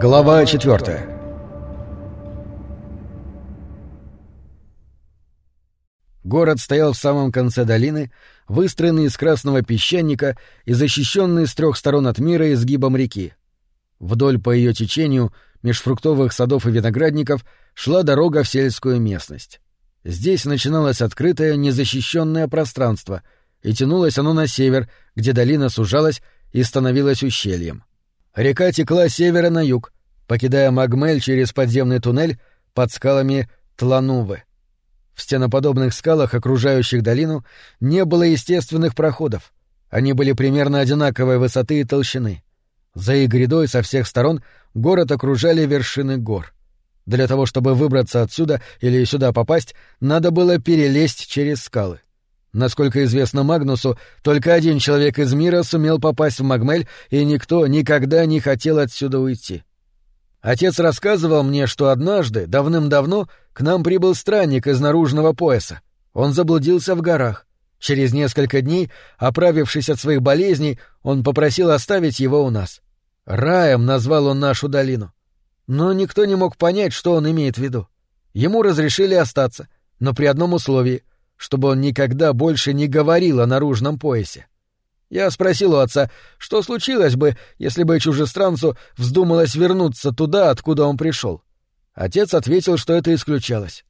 Глава четвертая. Город стоял в самом конце долины, выстроенный из красного песчаника и защищенный с трех сторон от мира изгибом реки. Вдоль по ее течению, меж фруктовых садов и виноградников, шла дорога в сельскую местность. Здесь начиналось открытое, незащищенное пространство, и тянулось оно на север, где долина сужалась и становилась ущельем. Река текла с севера на юг, покидая Магмель через подземный туннель под скалами Тланувы. В стеноподобных скалах, окружающих долину, не было естественных проходов. Они были примерно одинаковой высоты и толщины. За их грядой со всех сторон город окружали вершины гор. Для того, чтобы выбраться отсюда или сюда попасть, надо было перелезть через скалы. Насколько известно Магнусу, только один человек из мира сумел попасть в Магмель, и никто никогда не хотел отсюда уйти. Отец рассказывал мне, что однажды, давным-давно, к нам прибыл странник из наружного пояса. Он заблудился в горах. Через несколько дней, оправившись от своих болезней, он попросил оставить его у нас. Раем назвал он нашу долину. Но никто не мог понять, что он имеет в виду. Ему разрешили остаться, но при одном условии — чтобы он никогда больше не говорил о наружном поясе. Я спросил у отца, что случилось бы, если бы чужестранцу вздумалось вернуться туда, откуда он пришел. Отец ответил, что это исключалось.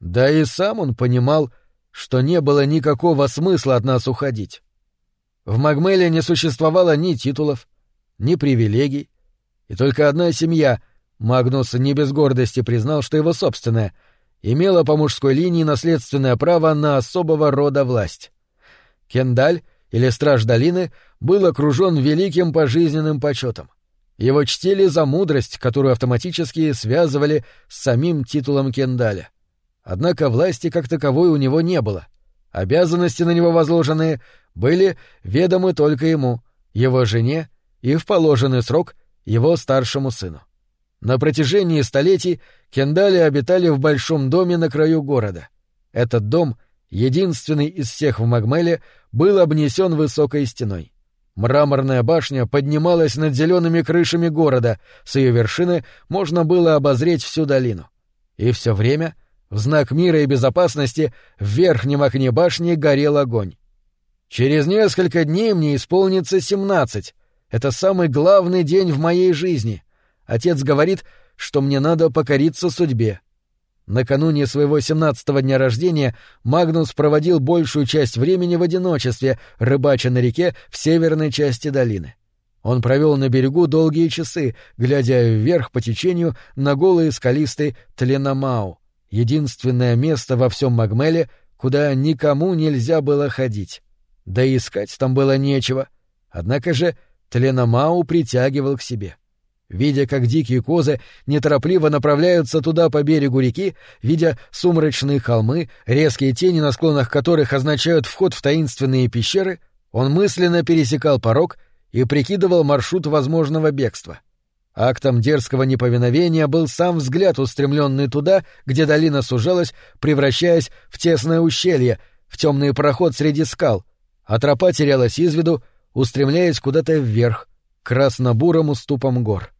Да и сам он понимал, что не было никакого смысла от нас уходить. В Магмеле не существовало ни титулов, ни привилегий, и только одна семья, Магнус не без гордости признал, что его собственная, имела по мужской линии наследственное право на особого рода власть. Кендаль — или страж долины, был окружен великим пожизненным почетом. Его чтили за мудрость, которую автоматически связывали с самим титулом Кендаля. Однако власти как таковой у него не было. Обязанности на него возложенные были ведомы только ему, его жене и в положенный срок его старшему сыну. На протяжении столетий Кендали обитали в большом доме на краю города. Этот дом — единственный из всех в Магмеле, был обнесен высокой стеной. Мраморная башня поднималась над зелеными крышами города, с ее вершины можно было обозреть всю долину. И все время, в знак мира и безопасности, в верхнем окне башни горел огонь. Через несколько дней мне исполнится семнадцать. Это самый главный день в моей жизни. Отец говорит, что мне надо покориться судьбе. Накануне своего семнадцатого дня рождения Магнус проводил большую часть времени в одиночестве, рыбача на реке в северной части долины. Он провел на берегу долгие часы, глядя вверх по течению на голый скалистый Тленомау, единственное место во всем Магмеле, куда никому нельзя было ходить. Да и искать там было нечего. Однако же Тленомау притягивал к себе. Видя, как дикие козы неторопливо направляются туда по берегу реки, видя сумрачные холмы, резкие тени на склонах которых означают вход в таинственные пещеры, он мысленно пересекал порог и прикидывал маршрут возможного бегства. Актом дерзкого неповиновения был сам взгляд, устремленный туда, где долина сужалась, превращаясь в тесное ущелье, в темный проход среди скал, а тропа терялась из виду, устремляясь куда-то вверх, красно-бурым уступом гор.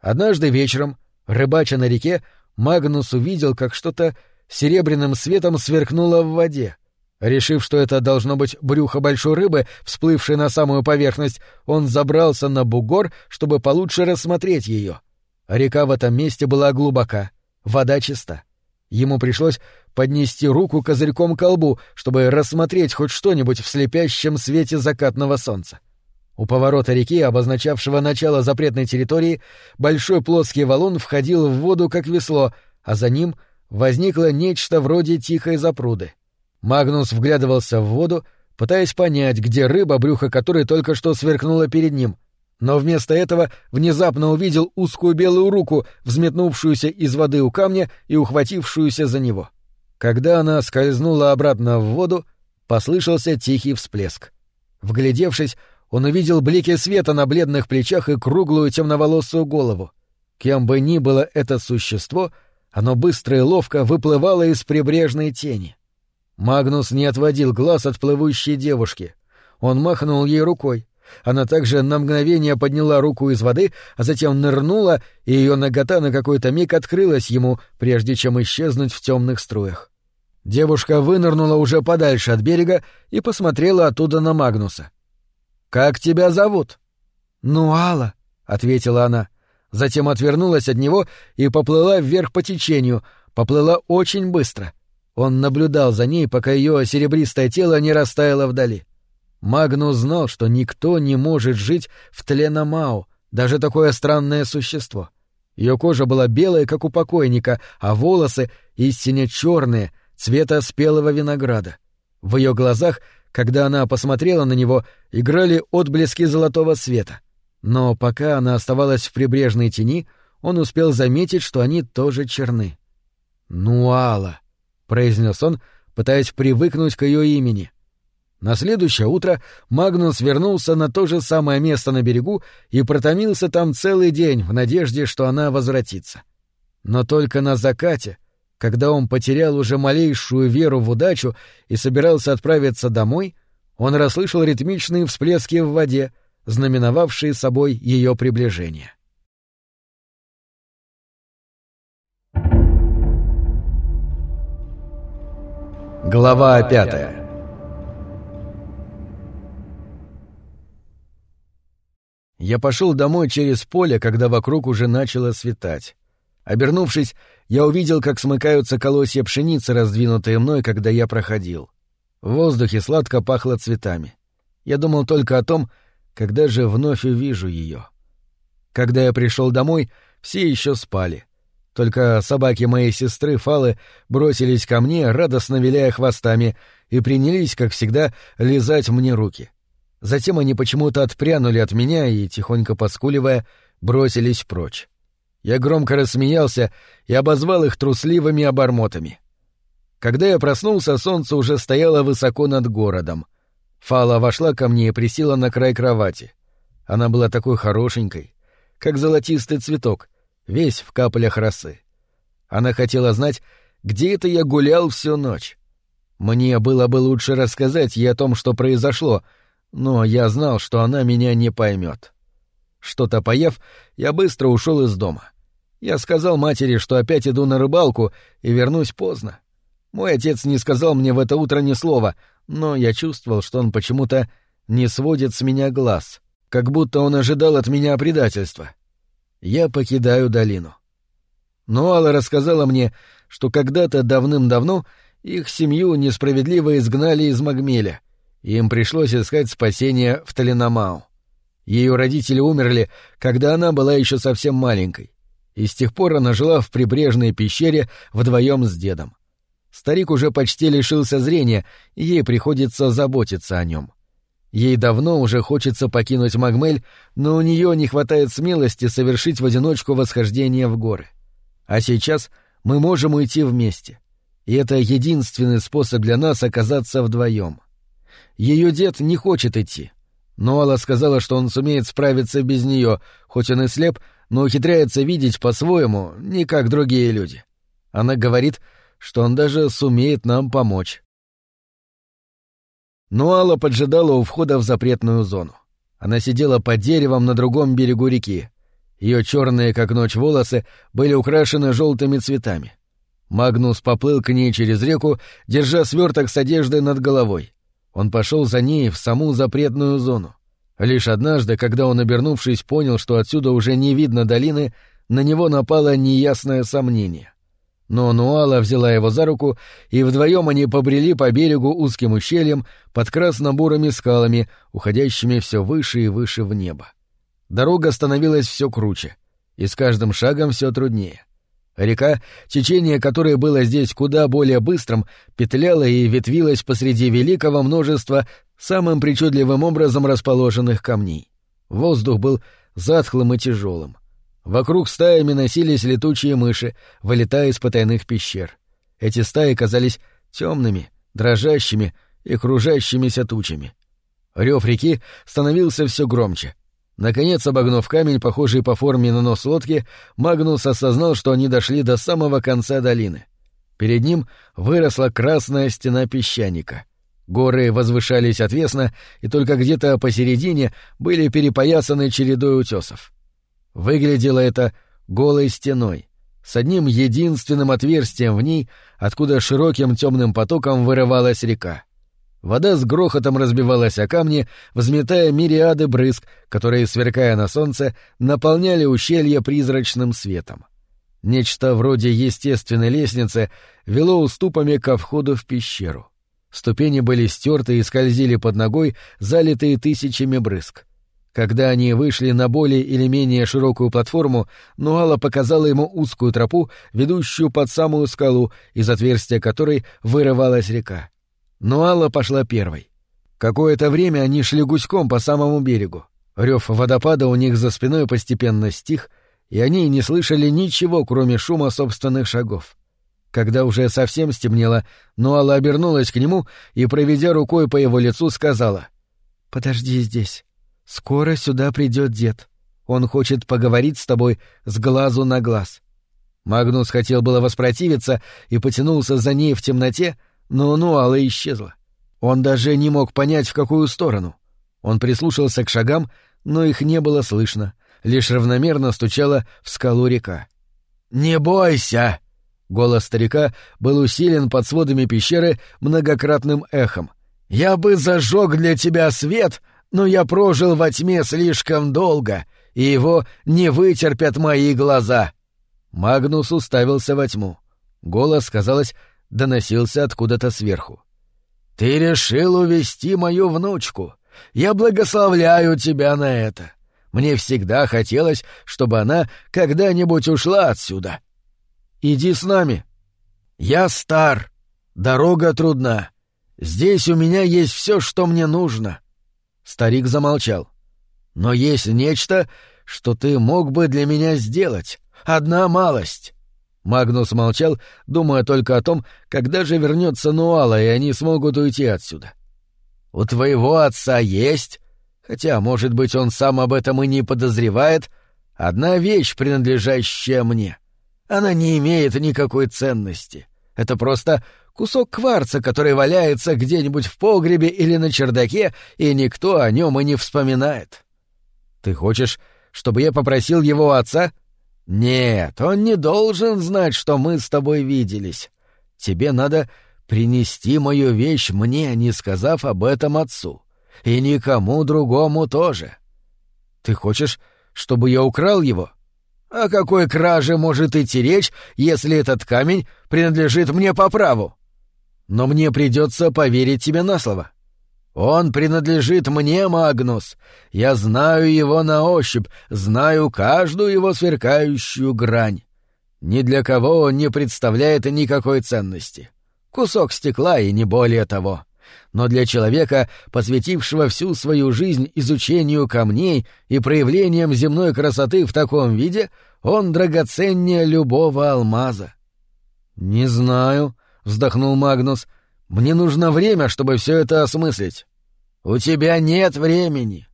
Однажды вечером, рыбача на реке, Магнус увидел, как что-то серебряным светом сверкнуло в воде. Решив, что это должно быть брюхо большой рыбы, всплывшей на самую поверхность, он забрался на бугор, чтобы получше рассмотреть ее. Река в этом месте была глубока, вода чиста. Ему пришлось поднести руку козырьком к колбу, чтобы рассмотреть хоть что-нибудь в слепящем свете закатного солнца. У поворота реки, обозначавшего начало запретной территории, большой плоский валун входил в воду как весло, а за ним возникло нечто вроде тихой запруды. Магнус вглядывался в воду, пытаясь понять, где рыба, брюхо которой только что сверкнуло перед ним, но вместо этого внезапно увидел узкую белую руку, взметнувшуюся из воды у камня и ухватившуюся за него. Когда она скользнула обратно в воду, послышался тихий всплеск. Вглядевшись, он увидел блики света на бледных плечах и круглую темноволосую голову. Кем бы ни было это существо, оно быстро и ловко выплывало из прибрежной тени. Магнус не отводил глаз от плывущей девушки. Он махнул ей рукой. Она также на мгновение подняла руку из воды, а затем нырнула, и ее нагота на какой-то миг открылась ему, прежде чем исчезнуть в темных струях. Девушка вынырнула уже подальше от берега и посмотрела оттуда на Магнуса. «Как тебя зовут?» «Ну, Алла», — ответила она. Затем отвернулась от него и поплыла вверх по течению, поплыла очень быстро. Он наблюдал за ней, пока ее серебристое тело не растаяло вдали. Магнус знал, что никто не может жить в Тленомау, даже такое странное существо. Ее кожа была белая, как у покойника, а волосы — истинно черные, цвета спелого винограда. В ее глазах, когда она посмотрела на него, играли отблески золотого света. Но пока она оставалась в прибрежной тени, он успел заметить, что они тоже черны. «Нуала», — произнес он, пытаясь привыкнуть к ее имени — на следующее утро Магнус вернулся на то же самое место на берегу и протомился там целый день в надежде, что она возвратится. Но только на закате, когда он потерял уже малейшую веру в удачу и собирался отправиться домой, он расслышал ритмичные всплески в воде, знаменовавшие собой ее приближение. Глава пятая Я пошел домой через поле, когда вокруг уже начало светать. Обернувшись, я увидел, как смыкаются колосья пшеницы, раздвинутые мной, когда я проходил. В воздухе сладко пахло цветами. Я думал только о том, когда же вновь увижу ее. Когда я пришел домой, все еще спали. Только собаки моей сестры Фалы бросились ко мне, радостно виляя хвостами, и принялись, как всегда, лизать мне руки. Затем они почему-то отпрянули от меня и, тихонько поскуливая, бросились прочь. Я громко рассмеялся и обозвал их трусливыми обормотами. Когда я проснулся, солнце уже стояло высоко над городом. Фала вошла ко мне и присела на край кровати. Она была такой хорошенькой, как золотистый цветок, весь в каплях росы. Она хотела знать, где это я гулял всю ночь. Мне было бы лучше рассказать ей о том, что произошло — но я знал, что она меня не поймет. Что-то поев, я быстро ушел из дома. Я сказал матери, что опять иду на рыбалку и вернусь поздно. Мой отец не сказал мне в это утро ни слова, но я чувствовал, что он почему-то не сводит с меня глаз, как будто он ожидал от меня предательства. Я покидаю долину. Но Алла рассказала мне, что когда-то давным-давно их семью несправедливо изгнали из Магмеля — им пришлось искать спасение в Талинамау. Ее родители умерли, когда она была еще совсем маленькой, и с тех пор она жила в прибрежной пещере вдвоем с дедом. Старик уже почти лишился зрения, и ей приходится заботиться о нем. Ей давно уже хочется покинуть Магмель, но у нее не хватает смелости совершить в одиночку восхождение в горы. А сейчас мы можем уйти вместе. И это единственный способ для нас оказаться вдвоем. Ее дед не хочет идти. Но Алла сказала, что он сумеет справиться без нее, хоть он и слеп, но ухитряется видеть по-своему, не как другие люди. Она говорит, что он даже сумеет нам помочь. Но Алла поджидала у входа в запретную зону. Она сидела под деревом на другом берегу реки. Ее черные, как ночь, волосы были украшены желтыми цветами. Магнус поплыл к ней через реку, держа сверток с одеждой над головой. Он пошел за ней в саму запретную зону. Лишь однажды, когда он, обернувшись, понял, что отсюда уже не видно долины, на него напало неясное сомнение. Но Нуала взяла его за руку, и вдвоем они побрели по берегу узким ущельем под красно-бурыми скалами, уходящими все выше и выше в небо. Дорога становилась все круче, и с каждым шагом все труднее. Река, течение которой было здесь куда более быстрым, петляла и ветвилась посреди великого множества самым причудливым образом расположенных камней. Воздух был затхлым и тяжелым. Вокруг стаями носились летучие мыши, вылетая из потайных пещер. Эти стаи казались темными, дрожащими и кружащимися тучами. Рев реки становился все громче. Наконец, обогнув камень, похожий по форме на нос лодки, Магнус осознал, что они дошли до самого конца долины. Перед ним выросла красная стена песчаника. Горы возвышались отвесно, и только где-то посередине были перепоясаны чередой утесов. Выглядело это голой стеной, с одним единственным отверстием в ней, откуда широким темным потоком вырывалась река. Вода с грохотом разбивалась о камни, взметая мириады брызг, которые, сверкая на солнце, наполняли ущелье призрачным светом. Нечто вроде естественной лестницы вело уступами ко входу в пещеру. Ступени были стерты и скользили под ногой, залитые тысячами брызг. Когда они вышли на более или менее широкую платформу, Нуала показала ему узкую тропу, ведущую под самую скалу, из отверстия которой вырывалась река. Нуала пошла первой. Какое-то время они шли гуськом по самому берегу. Рев водопада у них за спиной постепенно стих, и они не слышали ничего, кроме шума собственных шагов. Когда уже совсем стемнело, Нуала обернулась к нему и, проведя рукой по его лицу, сказала «Подожди здесь. Скоро сюда придет дед. Он хочет поговорить с тобой с глазу на глаз». Магнус хотел было воспротивиться и потянулся за ней в темноте, но Нуала исчезла. Он даже не мог понять, в какую сторону. Он прислушался к шагам, но их не было слышно, лишь равномерно стучала в скалу река. «Не бойся!» Голос старика был усилен под сводами пещеры многократным эхом. «Я бы зажег для тебя свет, но я прожил во тьме слишком долго, и его не вытерпят мои глаза». Магнус уставился во тьму. Голос, казалось, доносился откуда-то сверху. «Ты решил увести мою внучку. Я благословляю тебя на это. Мне всегда хотелось, чтобы она когда-нибудь ушла отсюда». Иди с нами. Я стар. Дорога трудна. Здесь у меня есть все, что мне нужно. Старик замолчал. Но есть нечто, что ты мог бы для меня сделать. Одна малость. Магнус молчал, думая только о том, когда же вернется Нуала, и они смогут уйти отсюда. У твоего отца есть, хотя, может быть, он сам об этом и не подозревает, одна вещь, принадлежащая мне — она не имеет никакой ценности. Это просто кусок кварца, который валяется где-нибудь в погребе или на чердаке, и никто о нем и не вспоминает. Ты хочешь, чтобы я попросил его отца? Нет, он не должен знать, что мы с тобой виделись. Тебе надо принести мою вещь мне, не сказав об этом отцу. И никому другому тоже. Ты хочешь, чтобы я украл его? О какой краже может идти речь, если этот камень принадлежит мне по праву? Но мне придется поверить тебе на слово. Он принадлежит мне, Магнус. Я знаю его на ощупь, знаю каждую его сверкающую грань. Ни для кого он не представляет никакой ценности. Кусок стекла и не более того но для человека, посвятившего всю свою жизнь изучению камней и проявлением земной красоты в таком виде, он драгоценнее любого алмаза. «Не знаю», — вздохнул Магнус, — «мне нужно время, чтобы все это осмыслить». «У тебя нет времени.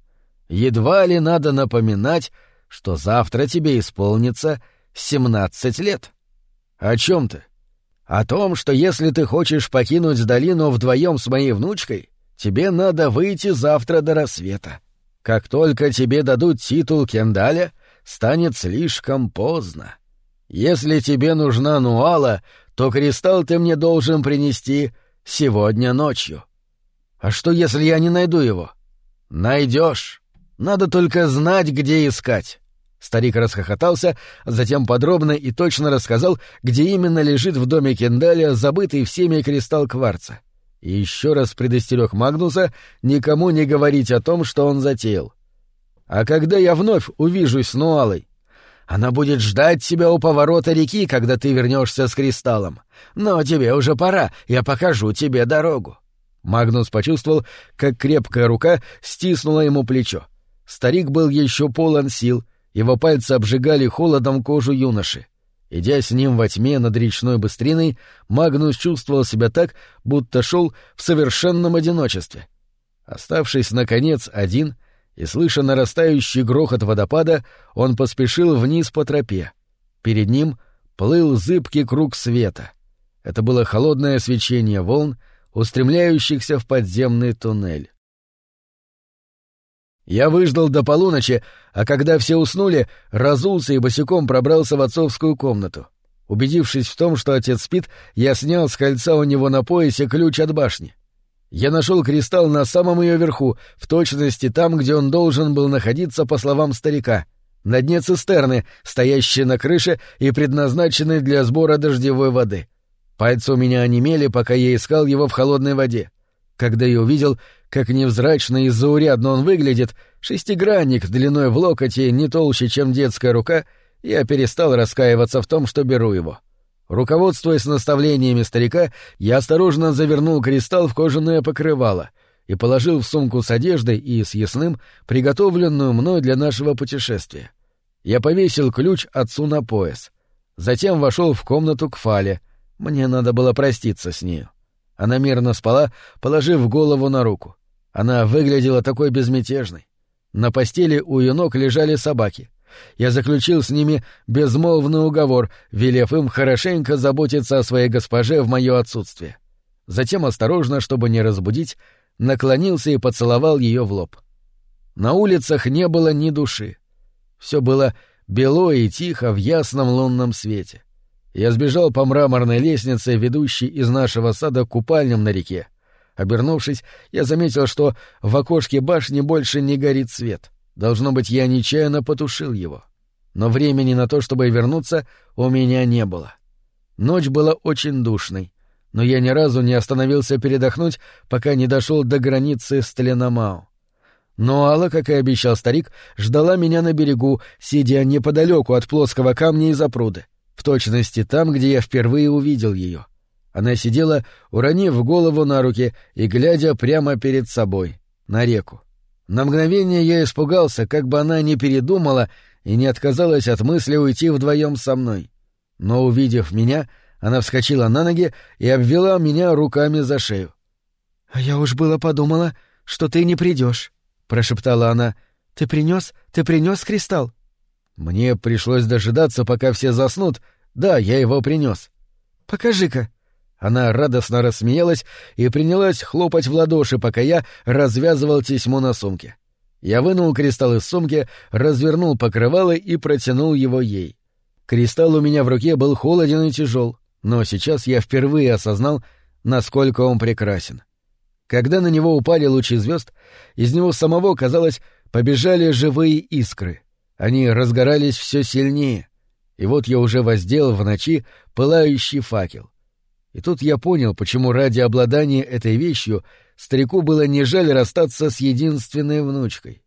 Едва ли надо напоминать, что завтра тебе исполнится семнадцать лет». «О чем ты?» О том, что если ты хочешь покинуть долину вдвоем с моей внучкой, тебе надо выйти завтра до рассвета. Как только тебе дадут титул Кендаля, станет слишком поздно. Если тебе нужна Нуала, то кристалл ты мне должен принести сегодня ночью. А что, если я не найду его? Найдешь. Надо только знать, где искать. Старик расхохотался, затем подробно и точно рассказал, где именно лежит в доме Кендаля забытый всеми кристалл кварца. И еще раз предостерег Магнуса никому не говорить о том, что он затеял. «А когда я вновь увижусь с Нуалой?» Она будет ждать тебя у поворота реки, когда ты вернешься с кристаллом. Но тебе уже пора, я покажу тебе дорогу. Магнус почувствовал, как крепкая рука стиснула ему плечо. Старик был еще полон сил, его пальцы обжигали холодом кожу юноши. Идя с ним во тьме над речной быстриной, Магнус чувствовал себя так, будто шел в совершенном одиночестве. Оставшись, наконец, один и слыша нарастающий грохот водопада, он поспешил вниз по тропе. Перед ним плыл зыбкий круг света. Это было холодное свечение волн, устремляющихся в подземный туннель. Я выждал до полуночи, а когда все уснули, разулся и босиком пробрался в отцовскую комнату. Убедившись в том, что отец спит, я снял с кольца у него на поясе ключ от башни. Я нашел кристалл на самом ее верху, в точности там, где он должен был находиться, по словам старика, на дне цистерны, стоящей на крыше и предназначенной для сбора дождевой воды. Пальцы у меня онемели, пока я искал его в холодной воде. Когда я увидел, как невзрачно и заурядно он выглядит, шестигранник длиной в локоте не толще, чем детская рука, я перестал раскаиваться в том, что беру его. Руководствуясь наставлениями старика, я осторожно завернул кристалл в кожаное покрывало и положил в сумку с одеждой и с ясным, приготовленную мной для нашего путешествия. Я повесил ключ отцу на пояс. Затем вошел в комнату к Фале. Мне надо было проститься с нею. Она мирно спала, положив голову на руку. Она выглядела такой безмятежной. На постели у ее ног лежали собаки. Я заключил с ними безмолвный уговор, велев им хорошенько заботиться о своей госпоже в мое отсутствие. Затем осторожно, чтобы не разбудить, наклонился и поцеловал ее в лоб. На улицах не было ни души. Все было бело и тихо в ясном лунном свете. Я сбежал по мраморной лестнице, ведущей из нашего сада к купальням на реке. Обернувшись, я заметил, что в окошке башни больше не горит свет. Должно быть, я нечаянно потушил его. Но времени на то, чтобы вернуться, у меня не было. Ночь была очень душной, но я ни разу не остановился передохнуть, пока не дошел до границы с Тленомау. Но Алла, как и обещал старик, ждала меня на берегу, сидя неподалеку от плоского камня из запруды, точности там, где я впервые увидел ее. Она сидела, уронив голову на руки и глядя прямо перед собой, на реку. На мгновение я испугался, как бы она не передумала и не отказалась от мысли уйти вдвоем со мной. Но, увидев меня, она вскочила на ноги и обвела меня руками за шею. — А я уж было подумала, что ты не придешь, прошептала она. — Ты принес? Ты принес кристалл? Мне пришлось дожидаться, пока все заснут. Да, я его принес. Покажи-ка. Она радостно рассмеялась и принялась хлопать в ладоши, пока я развязывал тесьму на сумке. Я вынул кристалл из сумки, развернул покрывало и протянул его ей. Кристалл у меня в руке был холоден и тяжел, но сейчас я впервые осознал, насколько он прекрасен. Когда на него упали лучи звезд, из него самого, казалось, побежали живые искры. Они разгорались все сильнее. И вот я уже воздел в ночи пылающий факел. И тут я понял, почему ради обладания этой вещью старику было не жаль расстаться с единственной внучкой.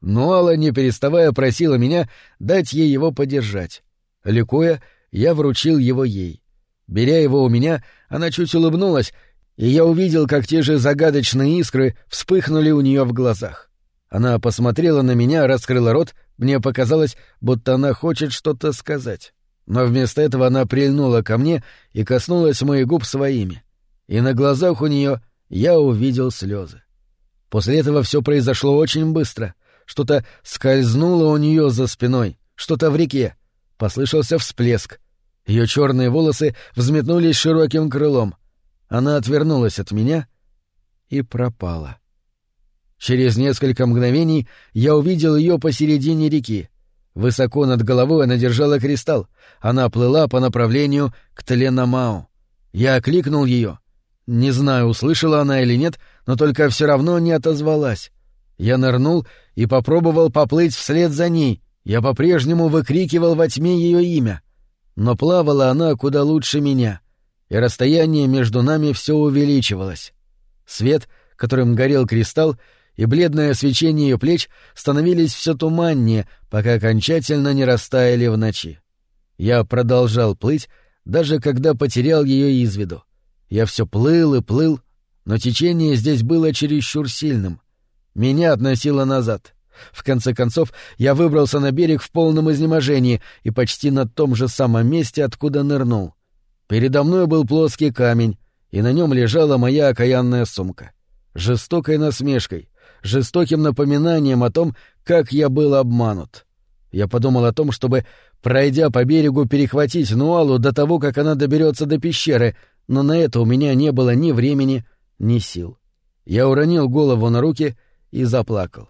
Но Алла, не переставая, просила меня дать ей его подержать. Ликуя, я вручил его ей. Беря его у меня, она чуть улыбнулась, и я увидел, как те же загадочные искры вспыхнули у нее в глазах. Она посмотрела на меня, раскрыла рот, мне показалось, будто она хочет что-то сказать но вместо этого она прильнула ко мне и коснулась моих губ своими. И на глазах у нее я увидел слезы. После этого все произошло очень быстро. Что-то скользнуло у нее за спиной, что-то в реке. Послышался всплеск. Ее черные волосы взметнулись широким крылом. Она отвернулась от меня и пропала. Через несколько мгновений я увидел ее посередине реки. Высоко над головой она держала кристалл. Она плыла по направлению к Тленамау. Я окликнул ее. Не знаю, услышала она или нет, но только все равно не отозвалась. Я нырнул и попробовал поплыть вслед за ней. Я по-прежнему выкрикивал во тьме ее имя. Но плавала она куда лучше меня, и расстояние между нами все увеличивалось. Свет, которым горел кристалл, и бледное свечение ее плеч становились все туманнее, пока окончательно не растаяли в ночи. Я продолжал плыть, даже когда потерял ее из виду. Я все плыл и плыл, но течение здесь было чересчур сильным. Меня относило назад. В конце концов, я выбрался на берег в полном изнеможении и почти на том же самом месте, откуда нырнул. Передо мной был плоский камень, и на нем лежала моя окаянная сумка. Жестокой насмешкой, жестоким напоминанием о том, как я был обманут. Я подумал о том, чтобы, пройдя по берегу, перехватить Нуалу до того, как она доберется до пещеры, но на это у меня не было ни времени, ни сил. Я уронил голову на руки и заплакал.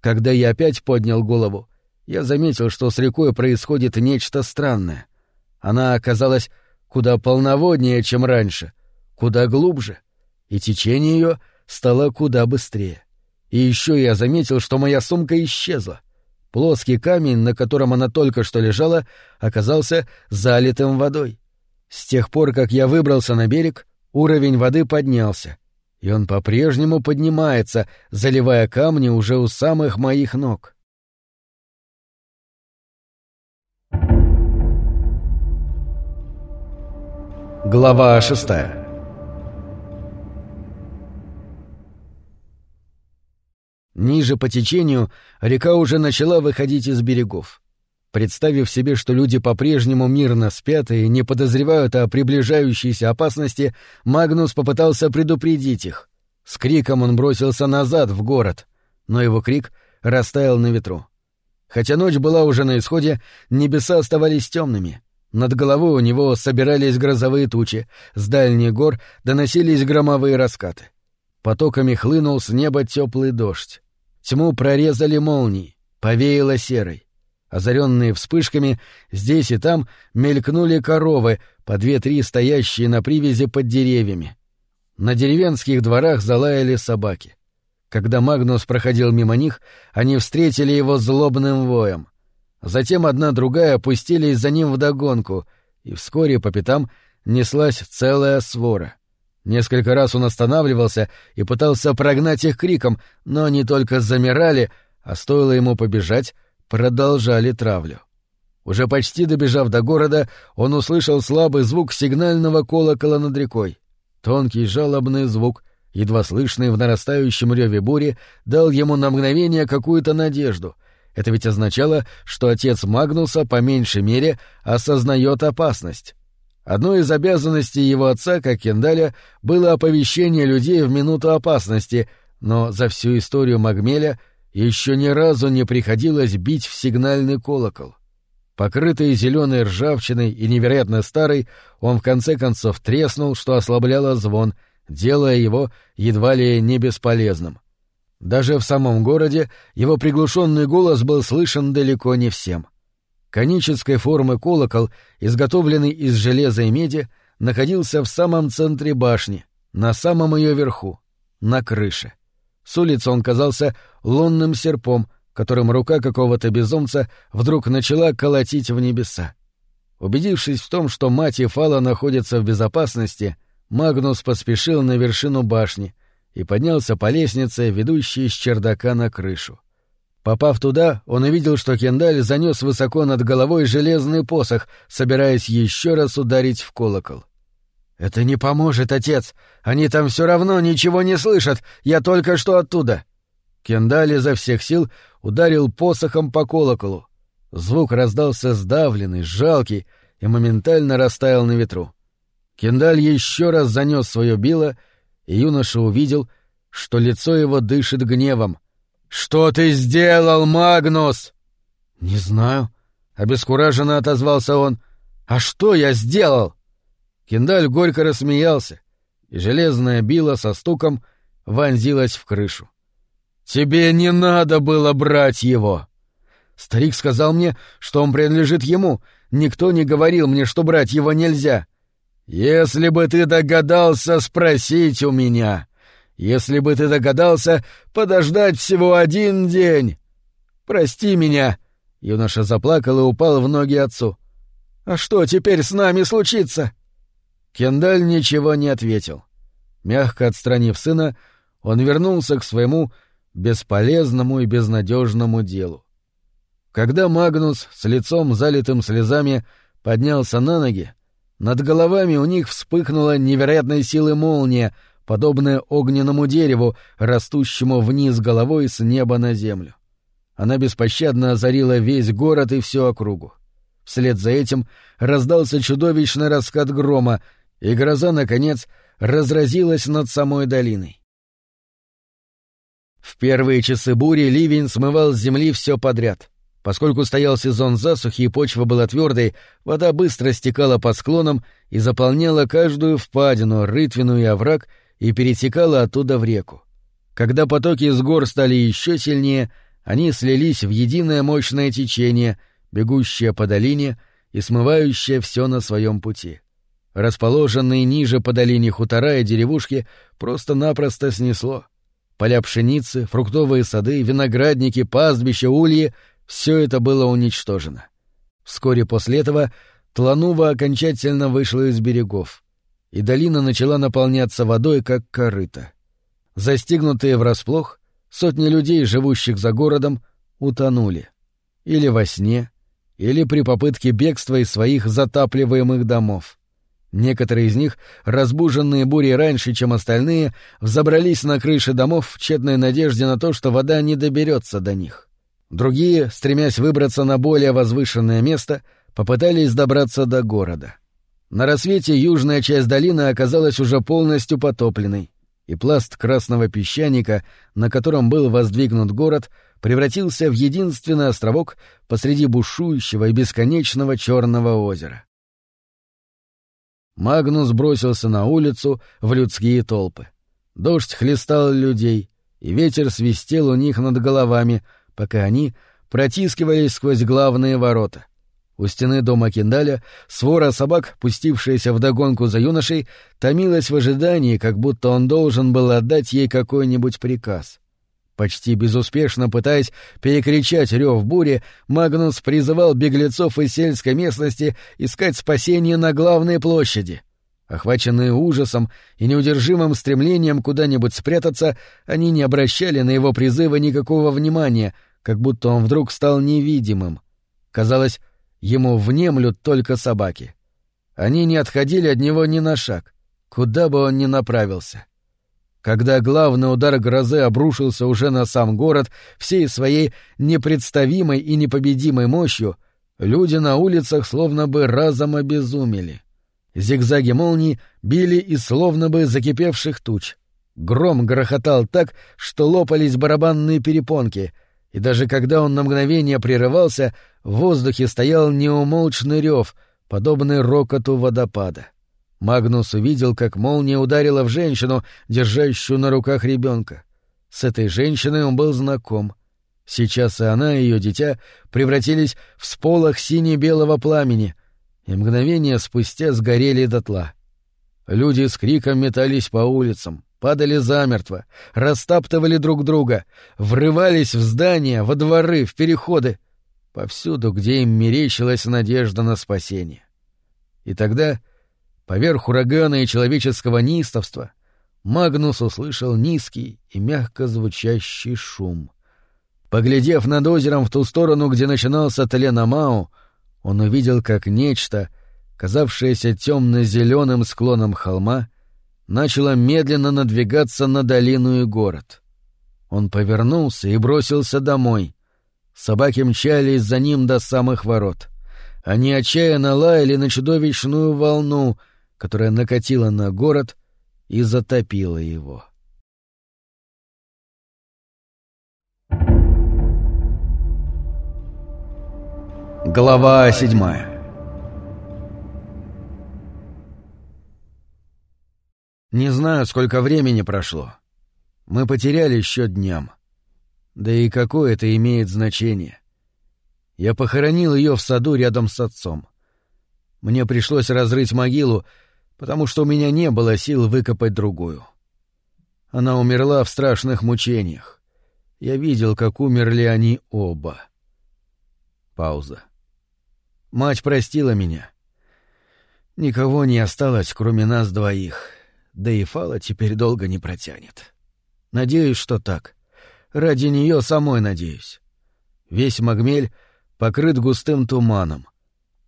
Когда я опять поднял голову, я заметил, что с рекой происходит нечто странное. Она оказалась куда полноводнее, чем раньше, куда глубже, и течение ее стало куда быстрее. И еще я заметил, что моя сумка исчезла. Плоский камень, на котором она только что лежала, оказался залитым водой. С тех пор, как я выбрался на берег, уровень воды поднялся, и он по-прежнему поднимается, заливая камни уже у самых моих ног. Глава шестая Ниже по течению река уже начала выходить из берегов. Представив себе, что люди по-прежнему мирно спят и не подозревают о приближающейся опасности, Магнус попытался предупредить их. С криком он бросился назад в город, но его крик растаял на ветру. Хотя ночь была уже на исходе, небеса оставались темными. Над головой у него собирались грозовые тучи, с дальних гор доносились громовые раскаты. Потоками хлынул с неба теплый дождь. Тьму прорезали молнии, повеяло серой. Озаренные вспышками, здесь и там мелькнули коровы, по две-три стоящие на привязи под деревьями. На деревенских дворах залаяли собаки. Когда Магнус проходил мимо них, они встретили его злобным воем. Затем одна другая опустились за ним вдогонку, и вскоре по пятам неслась целая свора — Несколько раз он останавливался и пытался прогнать их криком, но они только замирали, а стоило ему побежать, продолжали травлю. Уже почти добежав до города, он услышал слабый звук сигнального колокола над рекой. Тонкий жалобный звук, едва слышный в нарастающем реве бури, дал ему на мгновение какую-то надежду. Это ведь означало, что отец Магнуса по меньшей мере осознает опасность. Одной из обязанностей его отца, как Кендаля, было оповещение людей в минуту опасности, но за всю историю Магмеля еще ни разу не приходилось бить в сигнальный колокол. Покрытый зеленой ржавчиной и невероятно старый, он в конце концов треснул, что ослабляло звон, делая его едва ли не бесполезным. Даже в самом городе его приглушенный голос был слышен далеко не всем. Конической формы колокол, изготовленный из железа и меди, находился в самом центре башни, на самом ее верху, на крыше. С улицы он казался лунным серпом, которым рука какого-то безумца вдруг начала колотить в небеса. Убедившись в том, что мать Ефала находится в безопасности, Магнус поспешил на вершину башни и поднялся по лестнице, ведущей с чердака на крышу. Попав туда, он увидел, что Кендаль занес высоко над головой железный посох, собираясь еще раз ударить в колокол. «Это не поможет, отец! Они там все равно ничего не слышат! Я только что оттуда!» Кендаль изо всех сил ударил посохом по колоколу. Звук раздался сдавленный, жалкий и моментально растаял на ветру. Кендаль еще раз занес свое било, и юноша увидел, что лицо его дышит гневом — «Что ты сделал, Магнус?» «Не знаю», — обескураженно отозвался он. «А что я сделал?» Киндаль горько рассмеялся, и железная била со стуком вонзилась в крышу. «Тебе не надо было брать его!» Старик сказал мне, что он принадлежит ему. Никто не говорил мне, что брать его нельзя. «Если бы ты догадался спросить у меня!» Если бы ты догадался подождать всего один день. Прости меня. Юноша заплакал и упал в ноги отцу. А что теперь с нами случится? Кендаль ничего не ответил. Мягко отстранив сына, он вернулся к своему бесполезному и безнадежному делу. Когда Магнус с лицом залитым слезами поднялся на ноги, над головами у них вспыхнула невероятной силы молния, подобная огненному дереву, растущему вниз головой с неба на землю. Она беспощадно озарила весь город и всю округу. Вслед за этим раздался чудовищный раскат грома, и гроза, наконец, разразилась над самой долиной. В первые часы бури ливень смывал с земли все подряд. Поскольку стоял сезон засухи и почва была твердой, вода быстро стекала по склонам и заполняла каждую впадину, рытвину и овраг — и перетекала оттуда в реку. Когда потоки с гор стали еще сильнее, они слились в единое мощное течение, бегущее по долине и смывающее все на своем пути. Расположенные ниже по долине хутора и деревушки просто-напросто снесло. Поля пшеницы, фруктовые сады, виноградники, пастбища, ульи — все это было уничтожено. Вскоре после этого Тланува окончательно вышла из берегов, и долина начала наполняться водой, как корыто. Застигнутые врасплох, сотни людей, живущих за городом, утонули. Или во сне, или при попытке бегства из своих затапливаемых домов. Некоторые из них, разбуженные бурей раньше, чем остальные, взобрались на крыши домов в тщетной надежде на то, что вода не доберется до них. Другие, стремясь выбраться на более возвышенное место, попытались добраться до города. На рассвете южная часть долины оказалась уже полностью потопленной, и пласт красного песчаника, на котором был воздвигнут город, превратился в единственный островок посреди бушующего и бесконечного черного озера. Магнус бросился на улицу в людские толпы. Дождь хлестал людей, и ветер свистел у них над головами, пока они протискивались сквозь главные ворота. У стены дома Киндаля свора собак, пустившаяся вдогонку за юношей, томилась в ожидании, как будто он должен был отдать ей какой-нибудь приказ. Почти безуспешно пытаясь перекричать рев бури, Магнус призывал беглецов из сельской местности искать спасение на главной площади. Охваченные ужасом и неудержимым стремлением куда-нибудь спрятаться, они не обращали на его призывы никакого внимания, как будто он вдруг стал невидимым. Казалось, ему внемлют только собаки. Они не отходили от него ни на шаг, куда бы он ни направился. Когда главный удар грозы обрушился уже на сам город всей своей непредставимой и непобедимой мощью, люди на улицах словно бы разом обезумели. Зигзаги молний били из словно бы закипевших туч. Гром грохотал так, что лопались барабанные перепонки, и даже когда он на мгновение прерывался, в воздухе стоял неумолчный рев, подобный рокоту водопада. Магнус увидел, как молния ударила в женщину, держащую на руках ребенка. С этой женщиной он был знаком. Сейчас и она, и ее дитя превратились в сполох сине-белого пламени, и мгновение спустя сгорели дотла. Люди с криком метались по улицам, падали замертво, растаптывали друг друга, врывались в здания, во дворы, в переходы, повсюду, где им мерещилась надежда на спасение. И тогда Поверх урагана и человеческого неистовства Магнус услышал низкий и мягко звучащий шум. Поглядев над озером в ту сторону, где начинался Таленамау, он увидел, как нечто, казавшееся темно-зеленым склоном холма, начало медленно надвигаться на долину и город. Он повернулся и бросился домой. Собаки мчались за ним до самых ворот. Они отчаянно лаяли на чудовищную волну — которая накатила на город и затопила его. Глава седьмая Не знаю, сколько времени прошло. Мы потеряли счет дням. Да и какое это имеет значение? Я похоронил ее в саду рядом с отцом. Мне пришлось разрыть могилу, потому что у меня не было сил выкопать другую. Она умерла в страшных мучениях. Я видел, как умерли они оба. Пауза. Мать простила меня. Никого не осталось, кроме нас двоих. Да и Фала теперь долго не протянет. Надеюсь, что так. Ради нее самой надеюсь. Весь Магмель покрыт густым туманом.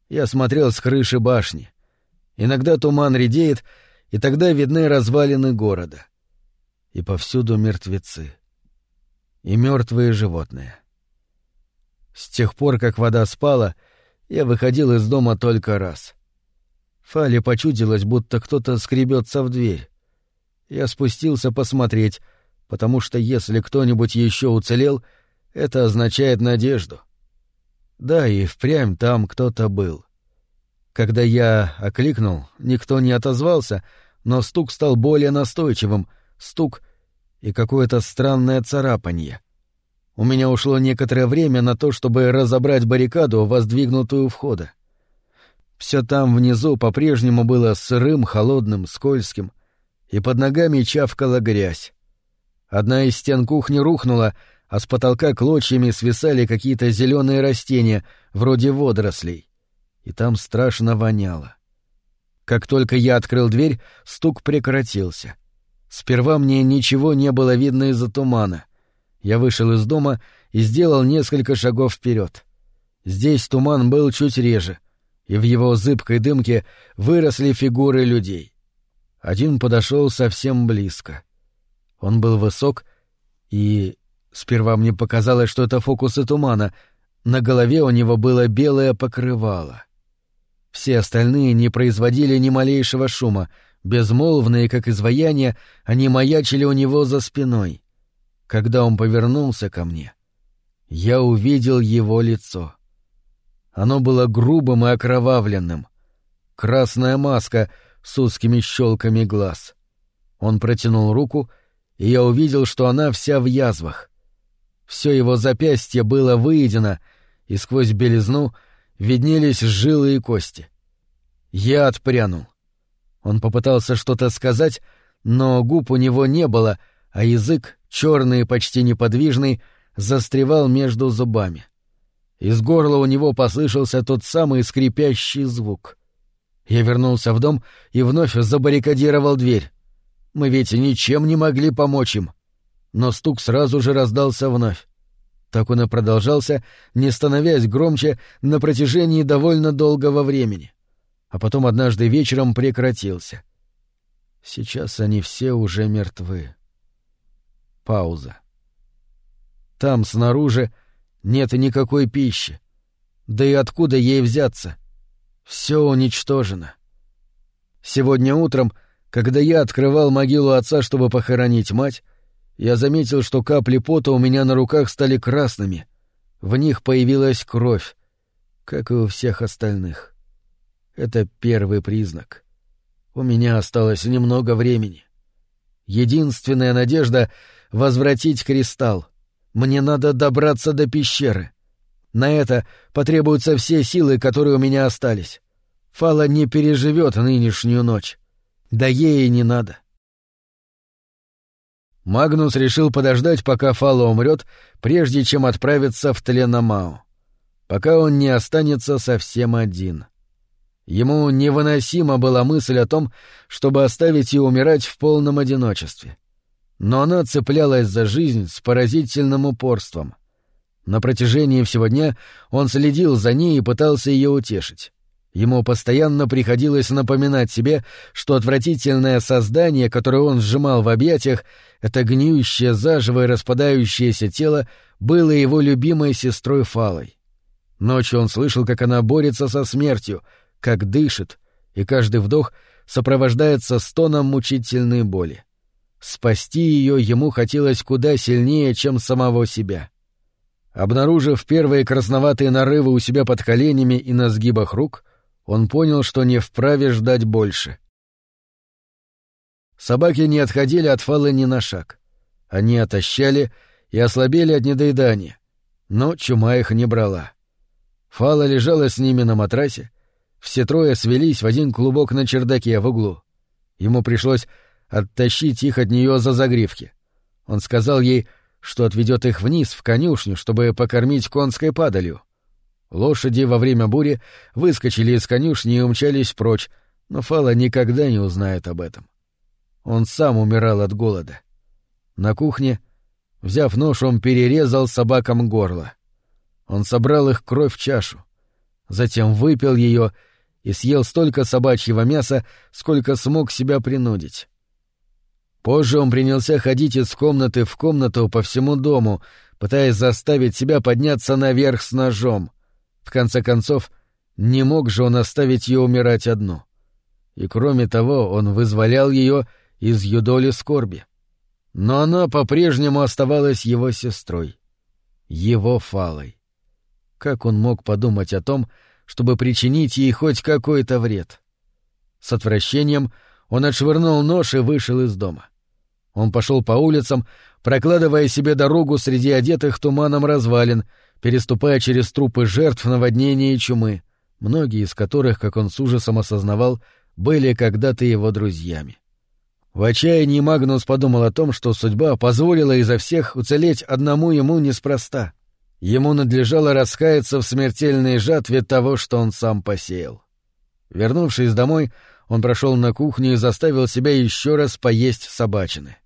Я смотрел с крыши башни. Иногда туман редеет, и тогда видны развалины города. И повсюду мертвецы. И мертвые животные. С тех пор, как вода спала, я выходил из дома только раз. Фале почудилось, будто кто-то скребется в дверь. Я спустился посмотреть, потому что если кто-нибудь еще уцелел, это означает надежду. Да, и впрямь там кто-то был. Когда я окликнул, никто не отозвался, но стук стал более настойчивым, стук и какое-то странное царапанье. У меня ушло некоторое время на то, чтобы разобрать баррикаду, воздвигнутую входа. Все там внизу по-прежнему было сырым, холодным, скользким, и под ногами чавкала грязь. Одна из стен кухни рухнула, а с потолка клочьями свисали какие-то зеленые растения, вроде водорослей. И там страшно воняло. Как только я открыл дверь, стук прекратился. Сперва мне ничего не было видно из-за тумана. Я вышел из дома и сделал несколько шагов вперед. Здесь туман был чуть реже, и в его зыбкой дымке выросли фигуры людей. Один подошел совсем близко. Он был высок, и сперва мне показалось, что это фокусы тумана. На голове у него было белое покрывало. Все остальные не производили ни малейшего шума, безмолвные, как изваяния, они маячили у него за спиной. Когда он повернулся ко мне, я увидел его лицо. Оно было грубым и окровавленным. Красная маска с узкими щелками глаз. Он протянул руку, и я увидел, что она вся в язвах. Все его запястье было выедено, и сквозь белизну — виднелись жилы и кости. Я отпрянул. Он попытался что-то сказать, но губ у него не было, а язык, черный и почти неподвижный, застревал между зубами. Из горла у него послышался тот самый скрипящий звук. Я вернулся в дом и вновь забаррикадировал дверь. Мы ведь ничем не могли помочь им. Но стук сразу же раздался вновь. Так он и продолжался, не становясь громче на протяжении довольно долгого времени. А потом однажды вечером прекратился. Сейчас они все уже мертвы. Пауза. Там, снаружи, нет никакой пищи. Да и откуда ей взяться? Все уничтожено. Сегодня утром, когда я открывал могилу отца, чтобы похоронить мать, я заметил, что капли пота у меня на руках стали красными. В них появилась кровь, как и у всех остальных. Это первый признак. У меня осталось немного времени. Единственная надежда — возвратить кристалл. Мне надо добраться до пещеры. На это потребуются все силы, которые у меня остались. Фала не переживет нынешнюю ночь. Да ей и не надо. Магнус решил подождать, пока Фала умрет, прежде чем отправиться в Тленомау. Пока он не останется совсем один. Ему невыносима была мысль о том, чтобы оставить ее умирать в полном одиночестве. Но она цеплялась за жизнь с поразительным упорством. На протяжении всего дня он следил за ней и пытался ее утешить. Ему постоянно приходилось напоминать себе, что отвратительное создание, которое он сжимал в объятиях, это гниющее заживо и распадающееся тело, было его любимой сестрой Фалой. Ночью он слышал, как она борется со смертью, как дышит, и каждый вдох сопровождается стоном мучительной боли. Спасти ее ему хотелось куда сильнее, чем самого себя. Обнаружив первые красноватые нарывы у себя под коленями и на сгибах рук, он понял, что не вправе ждать больше. Собаки не отходили от Фалы ни на шаг. Они отощали и ослабели от недоедания, но чума их не брала. Фала лежала с ними на матрасе, все трое свелись в один клубок на чердаке в углу. Ему пришлось оттащить их от нее за загривки. Он сказал ей, что отведет их вниз в конюшню, чтобы покормить конской падалью. Лошади во время бури выскочили из конюшни и умчались прочь, но Фала никогда не узнает об этом. Он сам умирал от голода. На кухне, взяв нож, он перерезал собакам горло. Он собрал их кровь в чашу, затем выпил ее и съел столько собачьего мяса, сколько смог себя принудить. Позже он принялся ходить из комнаты в комнату по всему дому, пытаясь заставить себя подняться наверх с ножом. В конце концов, не мог же он оставить ее умирать одну. И кроме того, он вызволял ее из юдоли скорби. Но она по-прежнему оставалась его сестрой, его фалой. Как он мог подумать о том, чтобы причинить ей хоть какой-то вред? С отвращением он отшвырнул нож и вышел из дома. Он пошел по улицам, прокладывая себе дорогу среди одетых туманом развалин, переступая через трупы жертв наводнения и чумы, многие из которых, как он с ужасом осознавал, были когда-то его друзьями. В отчаянии Магнус подумал о том, что судьба позволила изо всех уцелеть одному ему неспроста. Ему надлежало раскаяться в смертельной жатве того, что он сам посеял. Вернувшись домой, он прошел на кухню и заставил себя еще раз поесть собачины.